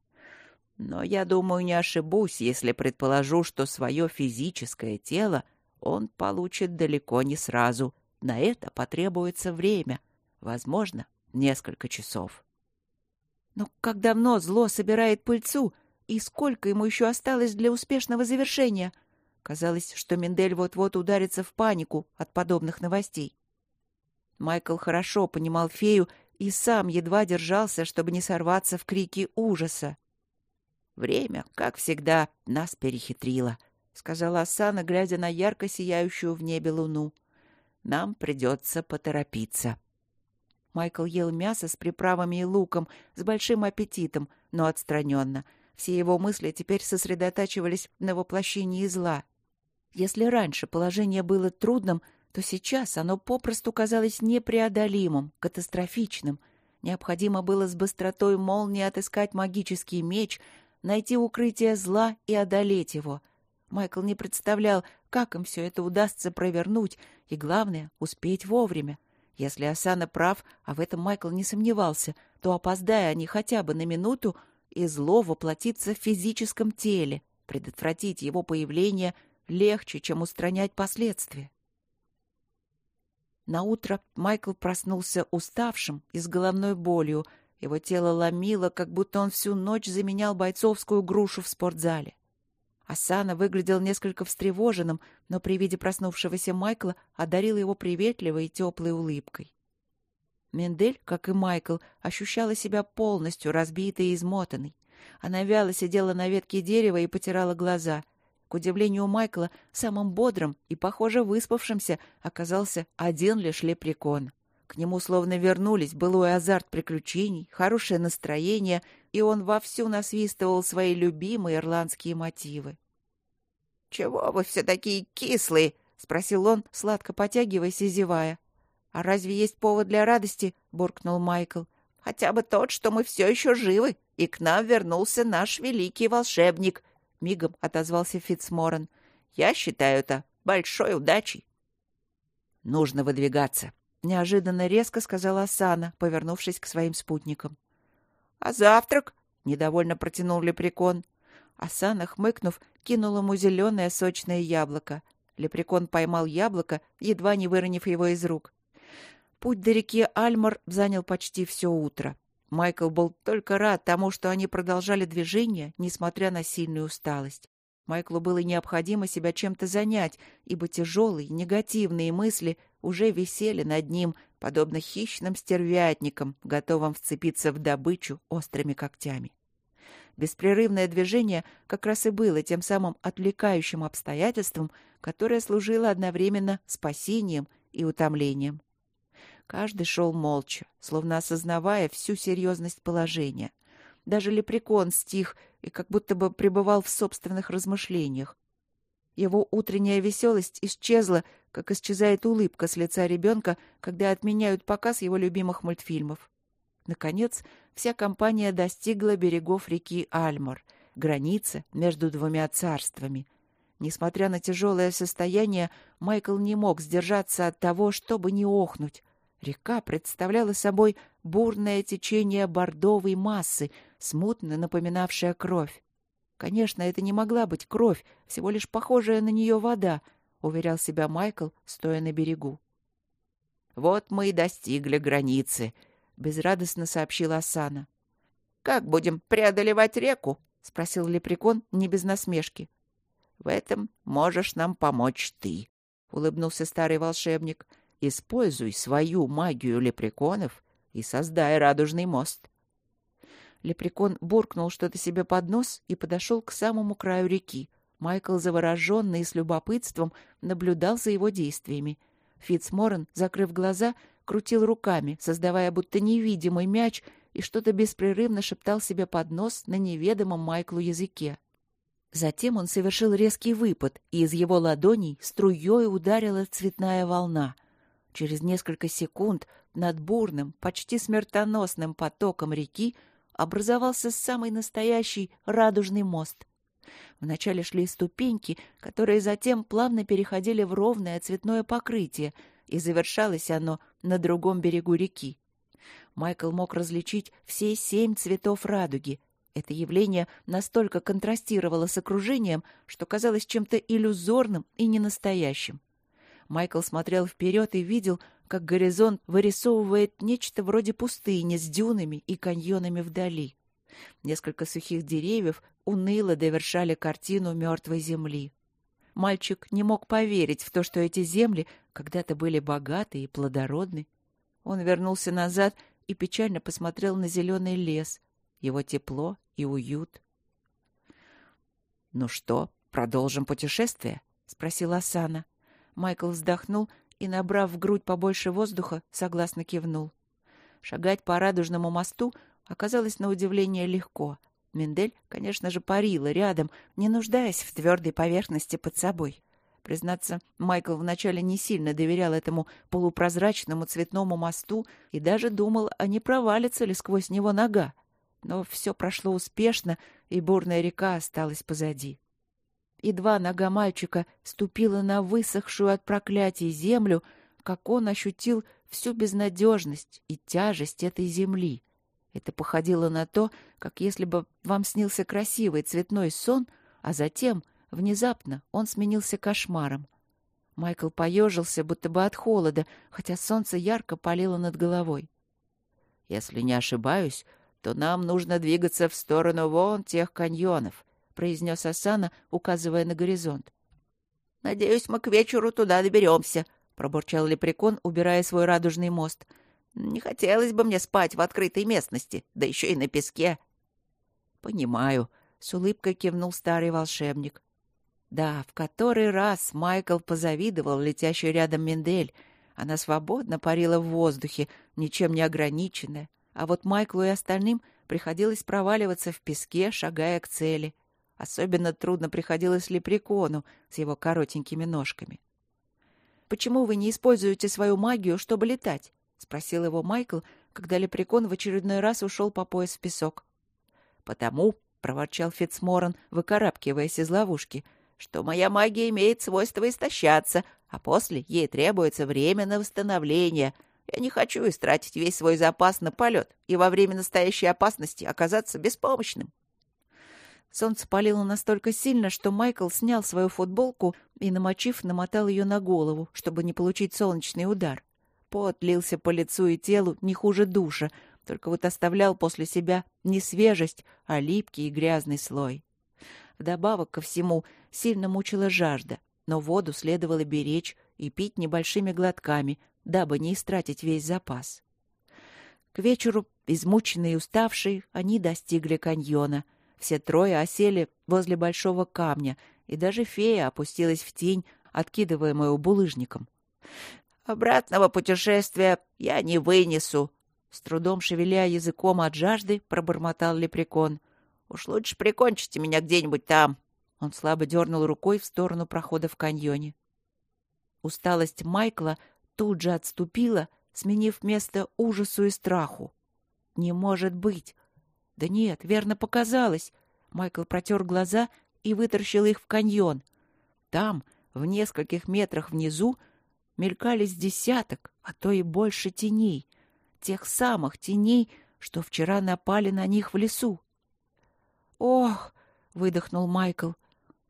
Но я думаю, не ошибусь, если предположу, что свое физическое тело он получит далеко не сразу. На это потребуется время, возможно, несколько часов. Но как давно зло собирает пыльцу, и сколько ему еще осталось для успешного завершения? Казалось, что Мендель вот-вот ударится в панику от подобных новостей. Майкл хорошо понимал фею и сам едва держался, чтобы не сорваться в крики ужаса. Время, как всегда, нас перехитрило, — сказала Асана, глядя на ярко сияющую в небе луну. Нам придется поторопиться. Майкл ел мясо с приправами и луком, с большим аппетитом, но отстраненно. Все его мысли теперь сосредотачивались на воплощении зла. Если раньше положение было трудным, то сейчас оно попросту казалось непреодолимым, катастрофичным. Необходимо было с быстротой молнии отыскать магический меч, найти укрытие зла и одолеть его. Майкл не представлял, как им все это удастся провернуть, и, главное, успеть вовремя. Если Асана прав, а в этом Майкл не сомневался, то, опоздая они хотя бы на минуту, и зло воплотится в физическом теле. Предотвратить его появление легче, чем устранять последствия. На утро Майкл проснулся уставшим и с головной болью, его тело ломило, как будто он всю ночь заменял бойцовскую грушу в спортзале. Асана выглядел несколько встревоженным, но при виде проснувшегося Майкла одарил его приветливой и теплой улыбкой. Мендель, как и Майкл, ощущала себя полностью разбитой и измотанной. Она вяло сидела на ветке дерева и потирала глаза. К удивлению Майкла, самым бодрым и, похоже, выспавшимся оказался один лишь лепрекон. К нему словно вернулись былой азарт приключений, хорошее настроение, и он вовсю насвистывал свои любимые ирландские мотивы. «Чего вы все такие кислые?» — спросил он, сладко потягиваясь и зевая. «А разве есть повод для радости?» — буркнул Майкл. «Хотя бы тот, что мы все еще живы, и к нам вернулся наш великий волшебник. — мигом отозвался Фитцморан. «Я считаю это большой удачей». «Нужно выдвигаться», — неожиданно резко сказала Асана, повернувшись к своим спутникам. «А завтрак?» — недовольно протянул лепрекон. Асана, хмыкнув, кинул ему зеленое сочное яблоко. Лепрекон поймал яблоко, едва не выронив его из рук. Путь до реки Альмар занял почти все утро. Майкл был только рад тому, что они продолжали движение, несмотря на сильную усталость. Майклу было необходимо себя чем-то занять, ибо тяжелые, негативные мысли уже висели над ним, подобно хищным стервятникам, готовым вцепиться в добычу острыми когтями. Беспрерывное движение как раз и было тем самым отвлекающим обстоятельством, которое служило одновременно спасением и утомлением. Каждый шел молча, словно осознавая всю серьезность положения. Даже лепрекон стих и как будто бы пребывал в собственных размышлениях. Его утренняя веселость исчезла, как исчезает улыбка с лица ребенка, когда отменяют показ его любимых мультфильмов. Наконец, вся компания достигла берегов реки Альмор, границы между двумя царствами. Несмотря на тяжелое состояние, Майкл не мог сдержаться от того, чтобы не охнуть. Река представляла собой бурное течение бордовой массы, смутно напоминавшее кровь. Конечно, это не могла быть кровь, всего лишь похожая на нее вода, уверял себя Майкл, стоя на берегу. Вот мы и достигли границы, безрадостно сообщила Асана. Как будем преодолевать реку? спросил лепрекон не без насмешки. В этом можешь нам помочь ты, улыбнулся старый волшебник. Используй свою магию лепреконов и создай радужный мост. Лепрекон буркнул что-то себе под нос и подошел к самому краю реки. Майкл, завороженный и с любопытством, наблюдал за его действиями. Фитцморрен, закрыв глаза, крутил руками, создавая будто невидимый мяч, и что-то беспрерывно шептал себе под нос на неведомом Майклу языке. Затем он совершил резкий выпад, и из его ладоней струей ударила цветная волна. Через несколько секунд над бурным, почти смертоносным потоком реки образовался самый настоящий радужный мост. Вначале шли ступеньки, которые затем плавно переходили в ровное цветное покрытие, и завершалось оно на другом берегу реки. Майкл мог различить все семь цветов радуги. Это явление настолько контрастировало с окружением, что казалось чем-то иллюзорным и ненастоящим. Майкл смотрел вперед и видел, как горизонт вырисовывает нечто вроде пустыни с дюнами и каньонами вдали. Несколько сухих деревьев уныло довершали картину мертвой земли. Мальчик не мог поверить в то, что эти земли когда-то были богаты и плодородны. Он вернулся назад и печально посмотрел на зеленый лес, его тепло и уют. — Ну что, продолжим путешествие? — спросила Асана. Майкл вздохнул и, набрав в грудь побольше воздуха, согласно кивнул. Шагать по радужному мосту оказалось на удивление легко. Мендель, конечно же, парила рядом, не нуждаясь в твердой поверхности под собой. Признаться, Майкл вначале не сильно доверял этому полупрозрачному цветному мосту и даже думал, а не провалится ли сквозь него нога. Но все прошло успешно, и бурная река осталась позади. Едва нога мальчика ступила на высохшую от проклятий землю, как он ощутил всю безнадежность и тяжесть этой земли. Это походило на то, как если бы вам снился красивый цветной сон, а затем, внезапно, он сменился кошмаром. Майкл поежился, будто бы от холода, хотя солнце ярко палило над головой. «Если не ошибаюсь, то нам нужно двигаться в сторону вон тех каньонов», — произнес Асана, указывая на горизонт. «Надеюсь, мы к вечеру туда доберемся», — пробурчал лепрекон, убирая свой радужный мост. «Не хотелось бы мне спать в открытой местности, да еще и на песке». «Понимаю», — с улыбкой кивнул старый волшебник. Да, в который раз Майкл позавидовал летящей рядом Мендель. Она свободно парила в воздухе, ничем не ограниченная. А вот Майклу и остальным приходилось проваливаться в песке, шагая к цели. Особенно трудно приходилось лепрекону с его коротенькими ножками. «Почему вы не используете свою магию, чтобы летать?» — спросил его Майкл, когда лепрекон в очередной раз ушел по пояс в песок. «Потому, — проворчал Фитцморан, выкарабкиваясь из ловушки, — «что моя магия имеет свойство истощаться, а после ей требуется время на восстановление. Я не хочу истратить весь свой запас на полет и во время настоящей опасности оказаться беспомощным». Солнце палило настолько сильно, что Майкл снял свою футболку и, намочив, намотал ее на голову, чтобы не получить солнечный удар. Пот лился по лицу и телу не хуже душа, только вот оставлял после себя не свежесть, а липкий и грязный слой. Вдобавок ко всему сильно мучила жажда, но воду следовало беречь и пить небольшими глотками, дабы не истратить весь запас. К вечеру, измученные и уставшие, они достигли каньона — все трое осели возле большого камня, и даже фея опустилась в тень, откидываемую булыжником. «Обратного путешествия я не вынесу!» С трудом шевеля языком от жажды, пробормотал лепрекон. «Уж лучше прикончите меня где-нибудь там!» Он слабо дернул рукой в сторону прохода в каньоне. Усталость Майкла тут же отступила, сменив место ужасу и страху. «Не может быть! Да нет, верно показалось. Майкл протер глаза и вытаращил их в каньон. Там, в нескольких метрах внизу, мелькались десяток, а то и больше теней. Тех самых теней, что вчера напали на них в лесу. «Ох!» — выдохнул Майкл.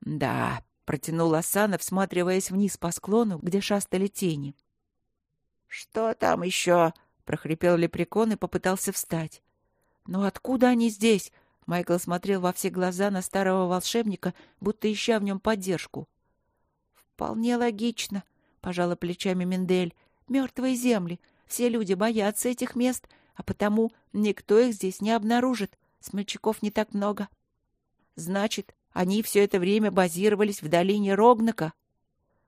«Да», — протянул Асана, всматриваясь вниз по склону, где шастали тени. «Что там еще?» — прохрипел лепрекон и попытался встать. «Но откуда они здесь?» Майкл смотрел во все глаза на старого волшебника, будто ища в нем поддержку. «Вполне логично», — пожала плечами Мендель. «Мертвые земли. Все люди боятся этих мест, а потому никто их здесь не обнаружит. Смельчаков не так много». «Значит, они все это время базировались в долине Рогнака?»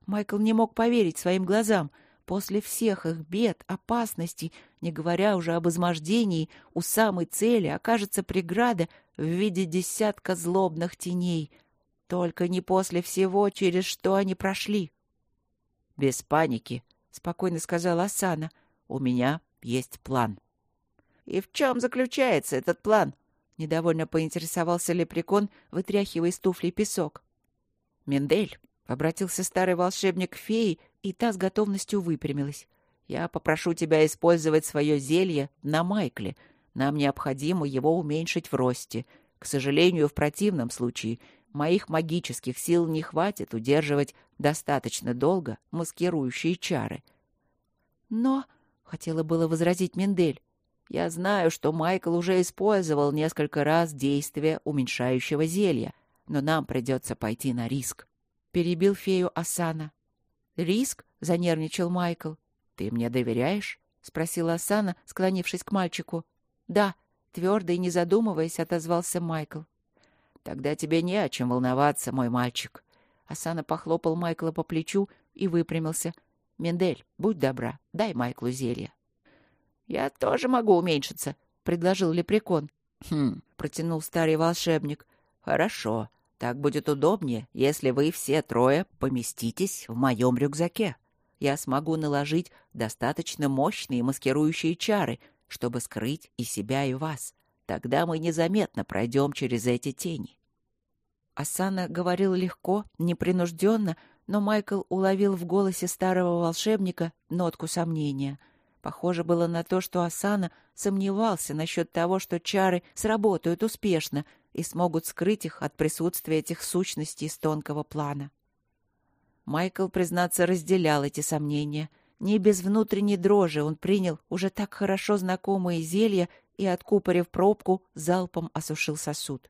Майкл не мог поверить своим глазам — После всех их бед, опасностей, не говоря уже об измождении, у самой цели окажется преграда в виде десятка злобных теней. Только не после всего, через что они прошли. — Без паники, — спокойно сказала Асана. — У меня есть план. — И в чем заключается этот план? — недовольно поинтересовался лепрекон, вытряхивая из туфли песок. — Мендель, — обратился старый волшебник к фее, и та с готовностью выпрямилась. «Я попрошу тебя использовать свое зелье на Майкле. Нам необходимо его уменьшить в росте. К сожалению, в противном случае моих магических сил не хватит удерживать достаточно долго маскирующие чары». «Но...» — хотела было возразить Мендель. «Я знаю, что Майкл уже использовал несколько раз действие уменьшающего зелья, но нам придется пойти на риск» перебил фею Асана. «Риск?» — занервничал Майкл. «Ты мне доверяешь?» — спросила Асана, склонившись к мальчику. «Да», — твердо и не задумываясь, отозвался Майкл. «Тогда тебе не о чем волноваться, мой мальчик». Асана похлопал Майкла по плечу и выпрямился. «Мендель, будь добра, дай Майклу зелье». «Я тоже могу уменьшиться», — предложил лепрекон. «Хм», — протянул старый волшебник. «Хорошо. Так будет удобнее, если вы все трое поместитесь в моем рюкзаке. Я смогу наложить достаточно мощные маскирующие чары, чтобы скрыть и себя, и вас. Тогда мы незаметно пройдем через эти тени. Асана говорил легко, непринужденно, но Майкл уловил в голосе старого волшебника нотку сомнения. Похоже было на то, что Асана сомневался насчет того, что чары сработают успешно — и смогут скрыть их от присутствия этих сущностей с тонкого плана. Майкл, признаться, разделял эти сомнения. Не без внутренней дрожи он принял уже так хорошо знакомые зелья и, откупорив пробку, залпом осушил сосуд.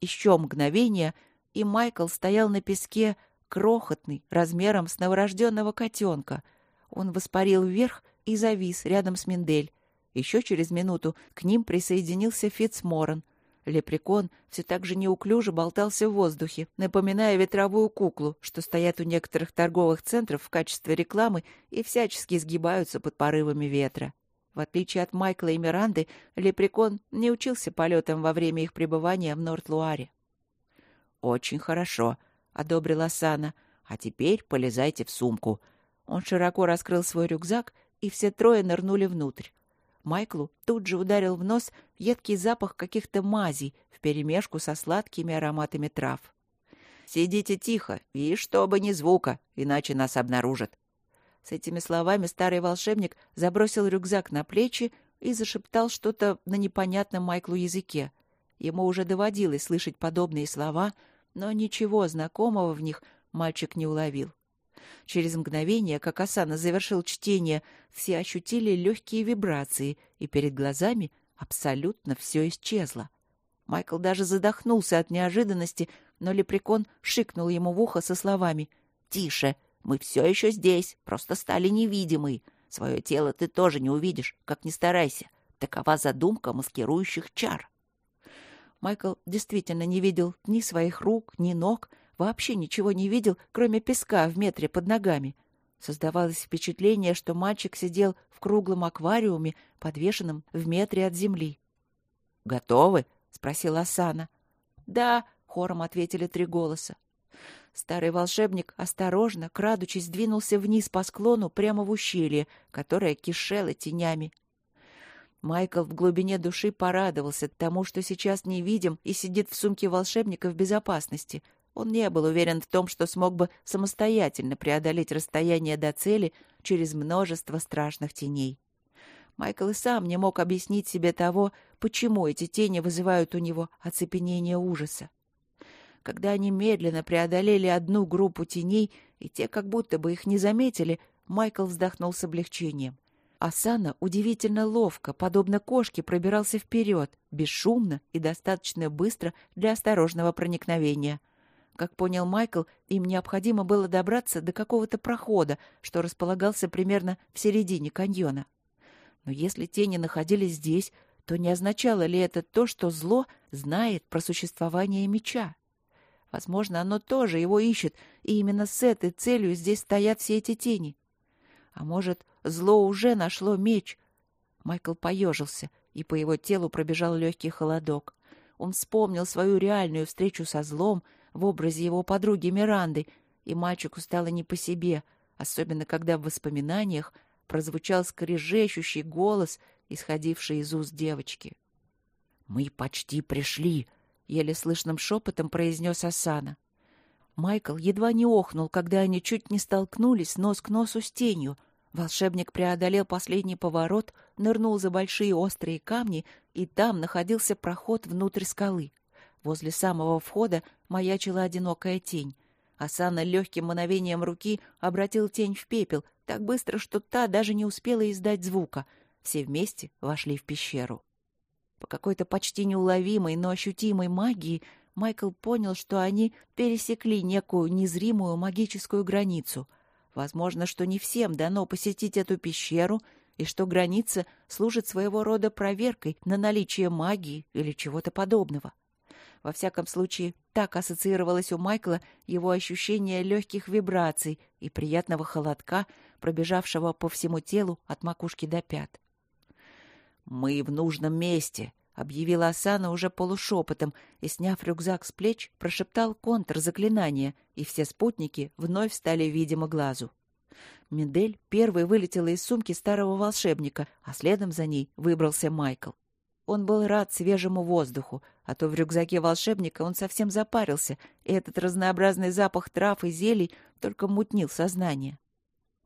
Еще мгновение, и Майкл стоял на песке, крохотный, размером с новорожденного котенка. Он воспарил вверх и завис рядом с Миндель. Еще через минуту к ним присоединился Фитцморан — Лепрекон все так же неуклюже болтался в воздухе, напоминая ветровую куклу, что стоят у некоторых торговых центров в качестве рекламы и всячески сгибаются под порывами ветра. В отличие от Майкла и Миранды, Лепрекон не учился полетам во время их пребывания в Норт-Луаре. «Очень хорошо», — одобрила Сана. «А теперь полезайте в сумку». Он широко раскрыл свой рюкзак, и все трое нырнули внутрь. Майклу тут же ударил в нос едкий запах каких-то мазей вперемешку со сладкими ароматами трав. «Сидите тихо, и чтобы ни звука, иначе нас обнаружат». С этими словами старый волшебник забросил рюкзак на плечи и зашептал что-то на непонятном Майклу языке. Ему уже доводилось слышать подобные слова, но ничего знакомого в них мальчик не уловил. Через мгновение, как Асана завершил чтение, все ощутили легкие вибрации, и перед глазами абсолютно все исчезло. Майкл даже задохнулся от неожиданности, но лепрекон шикнул ему в ухо со словами «Тише, мы все еще здесь, просто стали невидимы. Свое тело ты тоже не увидишь, как ни старайся. Такова задумка маскирующих чар». Майкл действительно не видел ни своих рук, ни ног, вообще ничего не видел, кроме песка в метре под ногами. Создавалось впечатление, что мальчик сидел в круглом аквариуме, подвешенном в метре от земли. «Готовы?» — спросила Асана. «Да», — хором ответили три голоса. Старый волшебник осторожно, крадучись, двинулся вниз по склону прямо в ущелье, которое кишело тенями. Майкл в глубине души порадовался тому, что сейчас невидим и сидит в сумке волшебника в безопасности. Он не был уверен в том, что смог бы самостоятельно преодолеть расстояние до цели через множество страшных теней. Майкл и сам не мог объяснить себе того, почему эти тени вызывают у него оцепенение ужаса. Когда они медленно преодолели одну группу теней, и те как будто бы их не заметили, Майкл вздохнул с облегчением. Асана удивительно ловко, подобно кошке, пробирался вперед, бесшумно и достаточно быстро для осторожного проникновения. Как понял Майкл, им необходимо было добраться до какого-то прохода, что располагался примерно в середине каньона. Но если тени находились здесь, то не означало ли это то, что зло знает про существование меча? Возможно, оно тоже его ищет, и именно с этой целью здесь стоят все эти тени. А может, Зло уже нашло меч. Майкл поежился, и по его телу пробежал легкий холодок. Он вспомнил свою реальную встречу со злом в образе его подруги Миранды, и мальчику стало не по себе, особенно когда в воспоминаниях прозвучал скрежещущий голос, исходивший из уст девочки. «Мы почти пришли», — еле слышным шепотом произнес Асана. Майкл едва не охнул, когда они чуть не столкнулись нос к носу с тенью — Волшебник преодолел последний поворот, нырнул за большие острые камни, и там находился проход внутрь скалы. Возле самого входа маячила одинокая тень. Асана легким мановением руки обратил тень в пепел, так быстро, что та даже не успела издать звука. Все вместе вошли в пещеру. По какой-то почти неуловимой, но ощутимой магии Майкл понял, что они пересекли некую незримую магическую границу — Возможно, что не всем дано посетить эту пещеру, и что граница служит своего рода проверкой на наличие магии или чего-то подобного. Во всяком случае, так ассоциировалось у Майкла его ощущение легких вибраций и приятного холодка, пробежавшего по всему телу от макушки до пят. «Мы в нужном месте», — объявила Асана уже полушепотом и, сняв рюкзак с плеч, прошептал контр заклинания, и все спутники вновь стали видимо глазу. Мендель первой вылетела из сумки старого волшебника, а следом за ней выбрался Майкл. Он был рад свежему воздуху, а то в рюкзаке волшебника он совсем запарился, и этот разнообразный запах трав и зелий только мутнил сознание.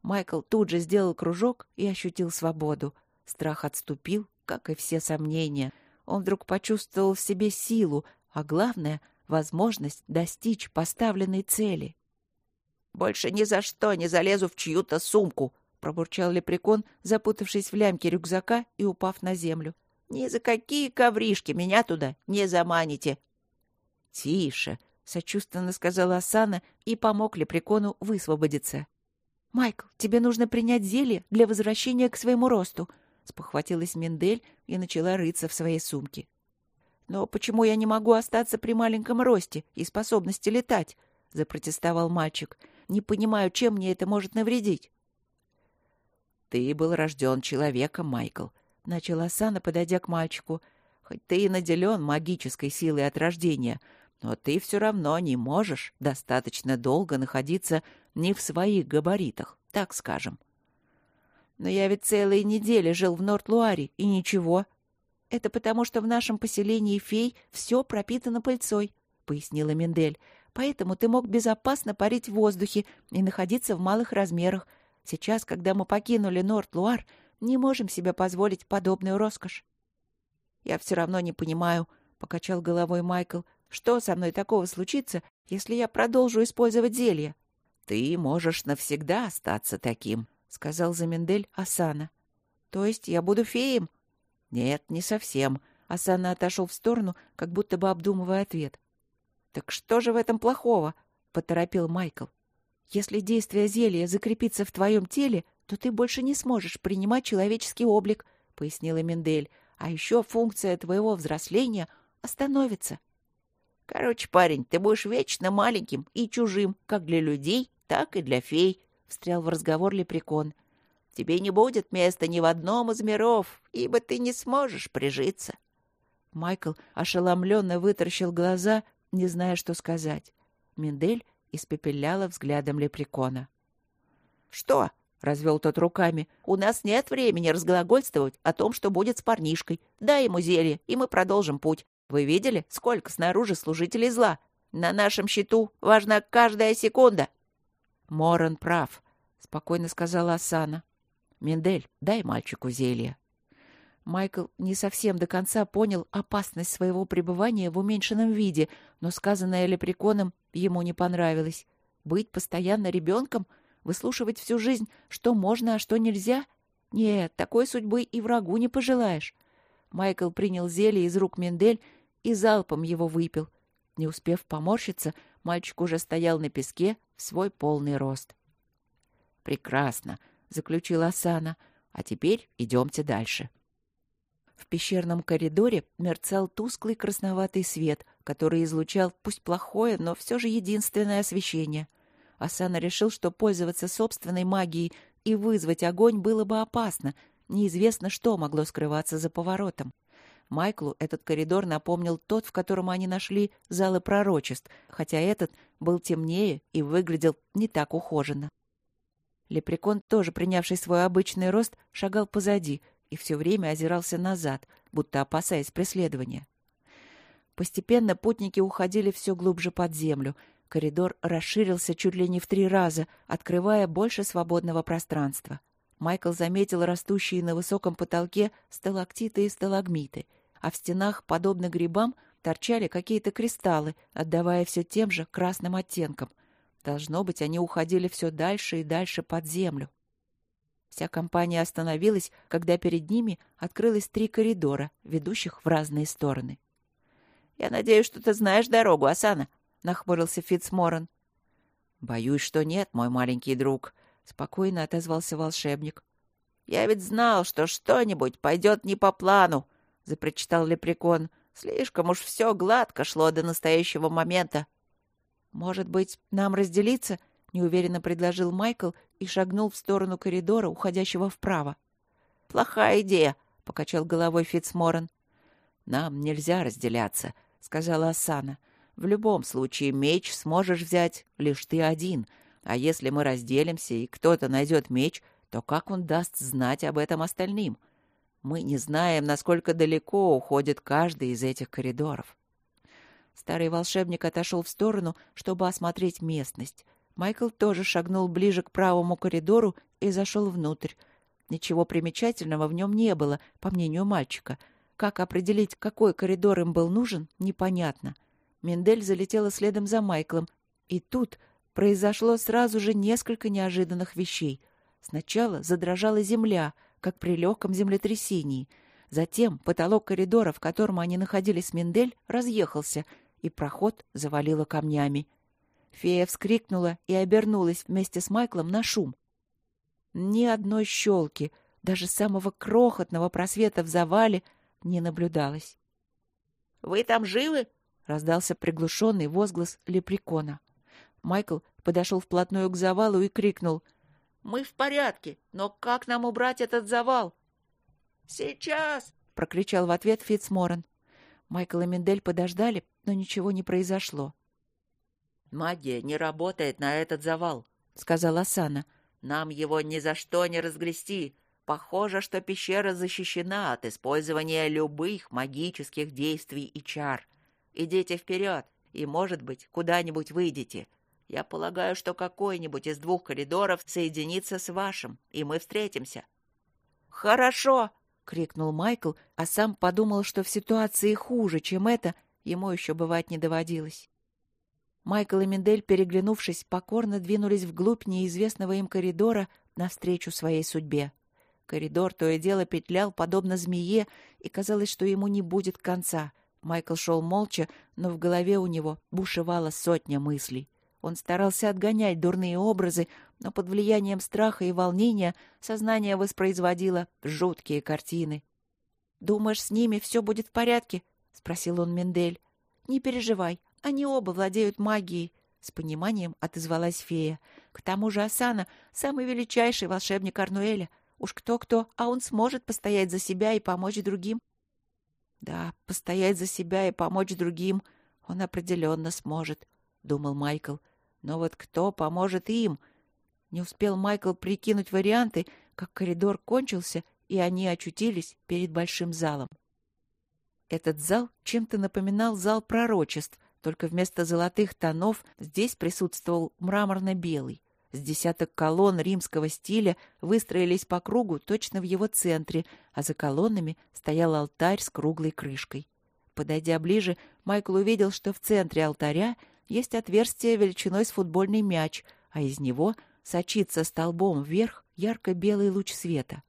Майкл тут же сделал кружок и ощутил свободу. Страх отступил, как и все сомнения — он вдруг почувствовал в себе силу, а главное — возможность достичь поставленной цели. «Больше ни за что не залезу в чью-то сумку!» — пробурчал лепрекон, запутавшись в лямке рюкзака и упав на землю. «Ни за какие ковришки меня туда не заманите!» «Тише!» — сочувственно сказала Асана и помог лепрекону высвободиться. «Майкл, тебе нужно принять зелье для возвращения к своему росту спохватилась Мендель и начала рыться в своей сумке. «Но почему я не могу остаться при маленьком росте и способности летать?» — запротестовал мальчик. «Не понимаю, чем мне это может навредить». «Ты был рожден человеком, Майкл», — начала Сана, подойдя к мальчику. «Хоть ты и наделен магической силой от рождения, но ты все равно не можешь достаточно долго находиться не в своих габаритах, так скажем. Но я ведь целые недели жил в Норт-Луаре, и ничего. Это потому, что в нашем поселении фей все пропитано пыльцой, — пояснила Мендель. Поэтому ты мог безопасно парить в воздухе и находиться в малых размерах. Сейчас, когда мы покинули Норт-Луар, не можем себе позволить подобную роскошь. Я все равно не понимаю, — покачал головой Майкл, — что со мной такого случится, если я продолжу использовать зелье? — Ты можешь навсегда остаться таким, — сказал Замендель Асана. — То есть я буду феем? — Нет, не совсем. Асана отошел в сторону, как будто бы обдумывая ответ. — Так что же в этом плохого? — поторопил Майкл. — Если действие зелья закрепится в твоем теле, то ты больше не сможешь принимать человеческий облик, — пояснила Мендель. — А еще функция твоего взросления остановится. — Короче, парень, ты будешь вечно маленьким и чужим, как для людей, так и для фей, — встрял в разговор Лепрекон. — Тебе не будет места ни в одном из миров, ибо ты не сможешь прижиться. Майкл ошеломленно вытаращил глаза, не зная, что сказать. Мендель испепеляла взглядом Лепрекона. — Что? — развел тот руками. — У нас нет времени разглагольствовать о том, что будет с парнишкой. Дай ему зелье, и мы продолжим путь. Вы видели, сколько снаружи служителей зла? На нашем счету важна каждая секунда. Моран прав, спокойно сказала Асана. Мендель, дай мальчику зелье. Майкл не совсем до конца понял опасность своего пребывания в уменьшенном виде, но сказанное лепреконом ему не понравилось. Быть постоянно ребенком, выслушивать всю жизнь, что можно, а что нельзя? Нет, такой судьбы и врагу не пожелаешь. Майкл принял зелье из рук Мендель и залпом его выпил. Не успев поморщиться, мальчик уже стоял на песке в свой полный рост. «Прекрасно», — заключила Асана. «А теперь идемте дальше». В пещерном коридоре мерцал тусклый красноватый свет, который излучал пусть плохое, но все же единственное освещение. Асана решил, что пользоваться собственной магией и вызвать огонь было бы опасно. Неизвестно, что могло скрываться за поворотом. Майклу этот коридор напомнил тот, в котором они нашли залы пророчеств, хотя этот был темнее и выглядел не так ухоженно. Лепрекон, тоже принявший свой обычный рост, шагал позади и все время озирался назад, будто опасаясь преследования. Постепенно путники уходили все глубже под землю. Коридор расширился чуть ли не в три раза, открывая больше свободного пространства. Майкл заметил растущие на высоком потолке сталактиты и сталагмиты — а в стенах, подобно грибам, торчали какие-то кристаллы, отдавая все тем же красным оттенкам. Должно быть, они уходили все дальше и дальше под землю. Вся компания остановилась, когда перед ними открылось три коридора, ведущих в разные стороны. — Я надеюсь, что ты знаешь дорогу, Асана, — нахмурился Фитцморан. — Боюсь, что нет, мой маленький друг, — спокойно отозвался волшебник. — Я ведь знал, что что-нибудь пойдет не по плану, запрочитал лепрекон. Слишком уж все гладко шло до настоящего момента. Может быть, нам разделиться? неуверенно предложил Майкл и шагнул в сторону коридора, уходящего вправо. Плохая идея, покачал головой Фитцморан. Нам нельзя разделяться, сказала Асана. В любом случае меч сможешь взять лишь ты один, а если мы разделимся и кто-то найдет меч, то как он даст знать об этом остальным? Мы не знаем, насколько далеко уходит каждый из этих коридоров. Старый волшебник отошел в сторону, чтобы осмотреть местность. Майкл тоже шагнул ближе к правому коридору и зашел внутрь. Ничего примечательного в нем не было, по мнению мальчика. Как определить, какой коридор им был нужен, непонятно. Мендель залетела следом за Майклом. И тут произошло сразу же несколько неожиданных вещей. Сначала задрожала земля — как при легком землетрясении. Затем потолок коридора, в котором они находились Мендель, разъехался, и проход завалило камнями. Фея вскрикнула и обернулась вместе с Майклом на шум. Ни одной щелки, даже самого крохотного просвета в завале, не наблюдалось. — Вы там живы? — раздался приглушенный возглас лепрекона. Майкл подошел вплотную к завалу и крикнул — мы в порядке, но как нам убрать этот завал? Сейчас! прокричал в ответ Фитцморан. Майкл и Мендель подождали, но ничего не произошло. Магия не работает на этот завал, сказала Сана. Нам его ни за что не разгрести. Похоже, что пещера защищена от использования любых магических действий и чар. Идите вперед, и, может быть, куда-нибудь выйдете. Я полагаю, что какой-нибудь из двух коридоров соединится с вашим, и мы встретимся». «Хорошо!» — крикнул Майкл, а сам подумал, что в ситуации хуже, чем это, ему еще бывать не доводилось. Майкл и Мендель, переглянувшись, покорно двинулись вглубь неизвестного им коридора навстречу своей судьбе. Коридор то и дело петлял, подобно змее, и казалось, что ему не будет конца. Майкл шел молча, но в голове у него бушевала сотня мыслей. Он старался отгонять дурные образы, но под влиянием страха и волнения сознание воспроизводило жуткие картины. «Думаешь, с ними все будет в порядке?» — спросил он Мендель. «Не переживай, они оба владеют магией», — с пониманием отозвалась фея. «К тому же Асана — самый величайший волшебник Арнуэля. Уж кто-кто, а он сможет постоять за себя и помочь другим. Да, постоять за себя и помочь другим он определенно сможет, думал Майкл. Но вот кто поможет им? Не успел Майкл прикинуть варианты, как коридор кончился, и они очутились перед большим залом. Этот зал чем-то напоминал зал пророчеств, только вместо золотых тонов здесь присутствовал мраморно-белый. С десяток колонн римского стиля выстроились по кругу точно в его центре, а за колоннами стоял алтарь с круглой крышкой. Подойдя ближе, Майкл увидел, что в центре алтаря есть отверстие величиной с футбольный мяч, а из него сочится столбом вверх ярко-белый луч света.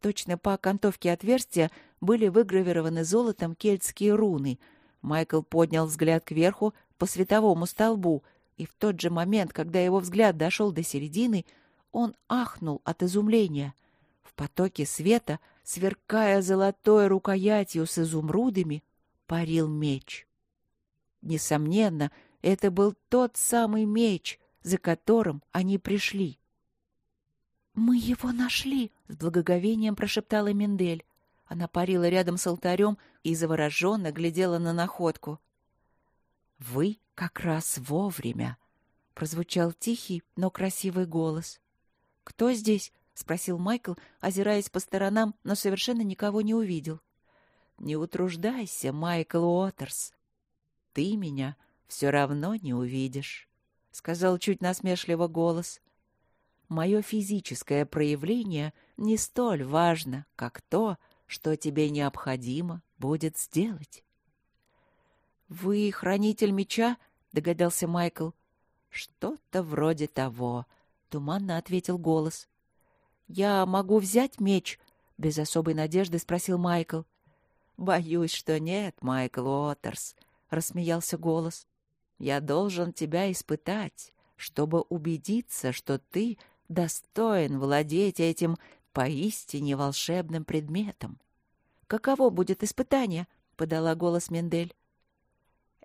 Точно по окантовке отверстия были выгравированы золотом кельтские руны. Майкл поднял взгляд кверху по световому столбу — и в тот же момент, когда его взгляд дошел до середины, он ахнул от изумления. В потоке света, сверкая золотой рукоятью с изумрудами, парил меч. Несомненно, это был тот самый меч, за которым они пришли. «Мы его нашли!» — с благоговением прошептала Мендель. Она парила рядом с алтарем и завороженно глядела на находку. «Вы как раз вовремя!» — прозвучал тихий, но красивый голос. «Кто здесь?» — спросил Майкл, озираясь по сторонам, но совершенно никого не увидел. «Не утруждайся, Майкл Уотерс. Ты меня все равно не увидишь», — сказал чуть насмешливо голос. «Мое физическое проявление не столь важно, как то, что тебе необходимо будет сделать». «Вы хранитель меча?» — догадался Майкл. «Что-то вроде того», — туманно ответил голос. «Я могу взять меч?» — без особой надежды спросил Майкл. «Боюсь, что нет, Майкл Уотерс», — рассмеялся голос. «Я должен тебя испытать, чтобы убедиться, что ты достоин владеть этим поистине волшебным предметом». «Каково будет испытание?» — подала голос Мендель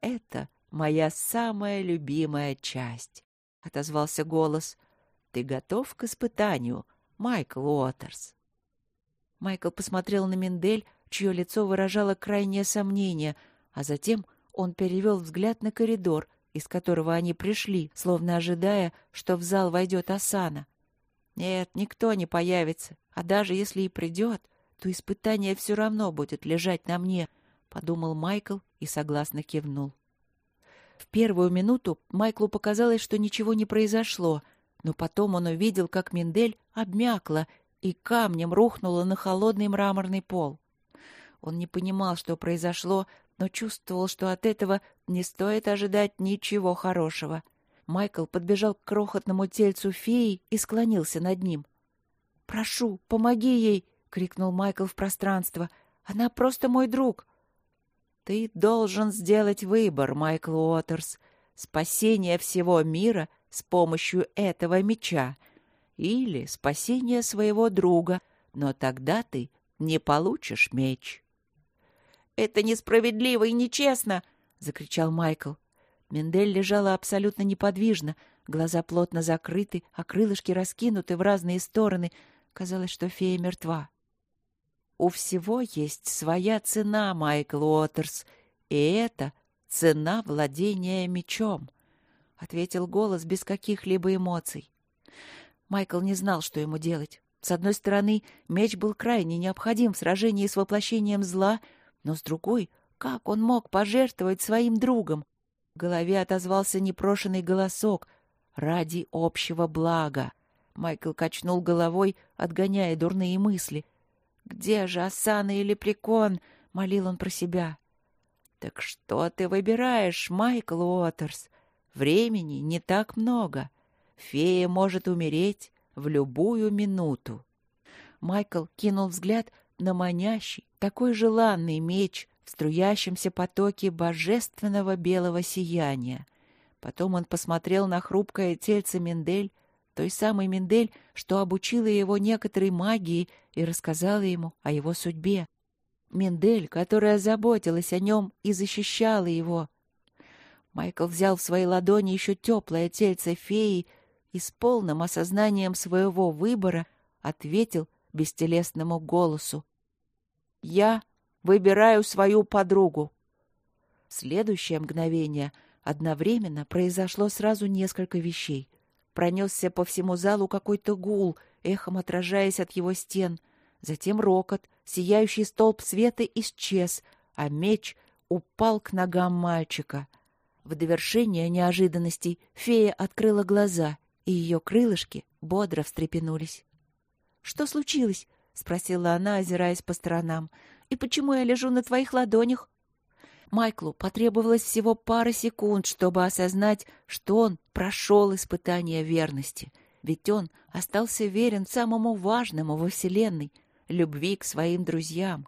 это моя самая любимая часть», — отозвался голос. «Ты готов к испытанию, Майкл Уотерс?» Майкл посмотрел на Мендель, чье лицо выражало крайнее сомнение, а затем он перевел взгляд на коридор, из которого они пришли, словно ожидая, что в зал войдет Асана. Нет, никто не появится, а даже если и придет, то испытание все равно будет лежать на мне, — подумал Майкл и согласно кивнул. В первую минуту Майклу показалось, что ничего не произошло, но потом он увидел, как Мендель обмякла и камнем рухнула на холодный мраморный пол. Он не понимал, что произошло, но чувствовал, что от этого не стоит ожидать ничего хорошего. Майкл подбежал к крохотному тельцу феи и склонился над ним. «Прошу, помоги ей!» — крикнул Майкл в пространство. «Она просто мой друг!» Ты должен сделать выбор, Майкл Уотерс. Спасение всего мира с помощью этого меча или спасение своего друга, но тогда ты не получишь меч. «Это несправедливо и нечестно!» — закричал Майкл. Мендель лежала абсолютно неподвижно, глаза плотно закрыты, а крылышки раскинуты в разные стороны. Казалось, что фея мертва. У всего есть своя цена, Майкл Уотерс, и это цена владения мечом, — ответил голос без каких-либо эмоций. Майкл не знал, что ему делать. С одной стороны, меч был крайне необходим в сражении с воплощением зла, но с другой, как он мог пожертвовать своим другом? В голове отозвался непрошенный голосок «Ради общего блага». Майкл качнул головой, отгоняя дурные мысли. «Где же Асана или Прикон?» — молил он про себя. «Так что ты выбираешь, Майкл Уотерс? Времени не так много. Фея может умереть в любую минуту». Майкл кинул взгляд на манящий, такой желанный меч в струящемся потоке божественного белого сияния. Потом он посмотрел на хрупкое тельце Мендель, той самой Мендель, что обучила его некоторой магии и рассказала ему о его судьбе. Мендель, которая заботилась о нем и защищала его. Майкл взял в свои ладони еще теплое тельце феи и с полным осознанием своего выбора ответил бестелесному голосу. «Я выбираю свою подругу». Следующее мгновение одновременно произошло сразу несколько вещей. Пронесся по всему залу какой-то гул, эхом отражаясь от его стен. Затем рокот, сияющий столб света исчез, а меч упал к ногам мальчика. В довершение неожиданностей фея открыла глаза, и ее крылышки бодро встрепенулись. «Что случилось?» — спросила она, озираясь по сторонам. «И почему я лежу на твоих ладонях?» Майклу потребовалось всего пара секунд, чтобы осознать, что он прошел испытание верности. Ведь он остался верен самому важному во Вселенной — любви к своим друзьям.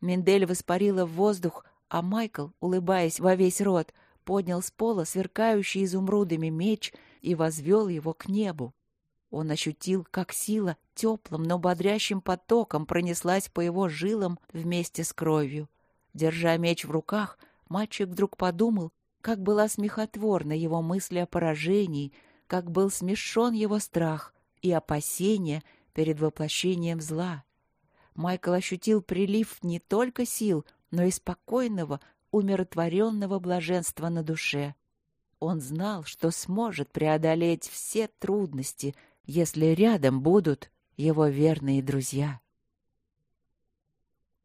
Мендель воспарила в воздух, а Майкл, улыбаясь во весь рот, поднял с пола сверкающий изумрудами меч и возвел его к небу. Он ощутил, как сила теплым, но бодрящим потоком пронеслась по его жилам вместе с кровью. Держа меч в руках, мальчик вдруг подумал, как была смехотворна его мысль о поражении, как был смешон его страх и опасения перед воплощением зла. Майкл ощутил прилив не только сил, но и спокойного, умиротворенного блаженства на душе. Он знал, что сможет преодолеть все трудности, если рядом будут его верные друзья.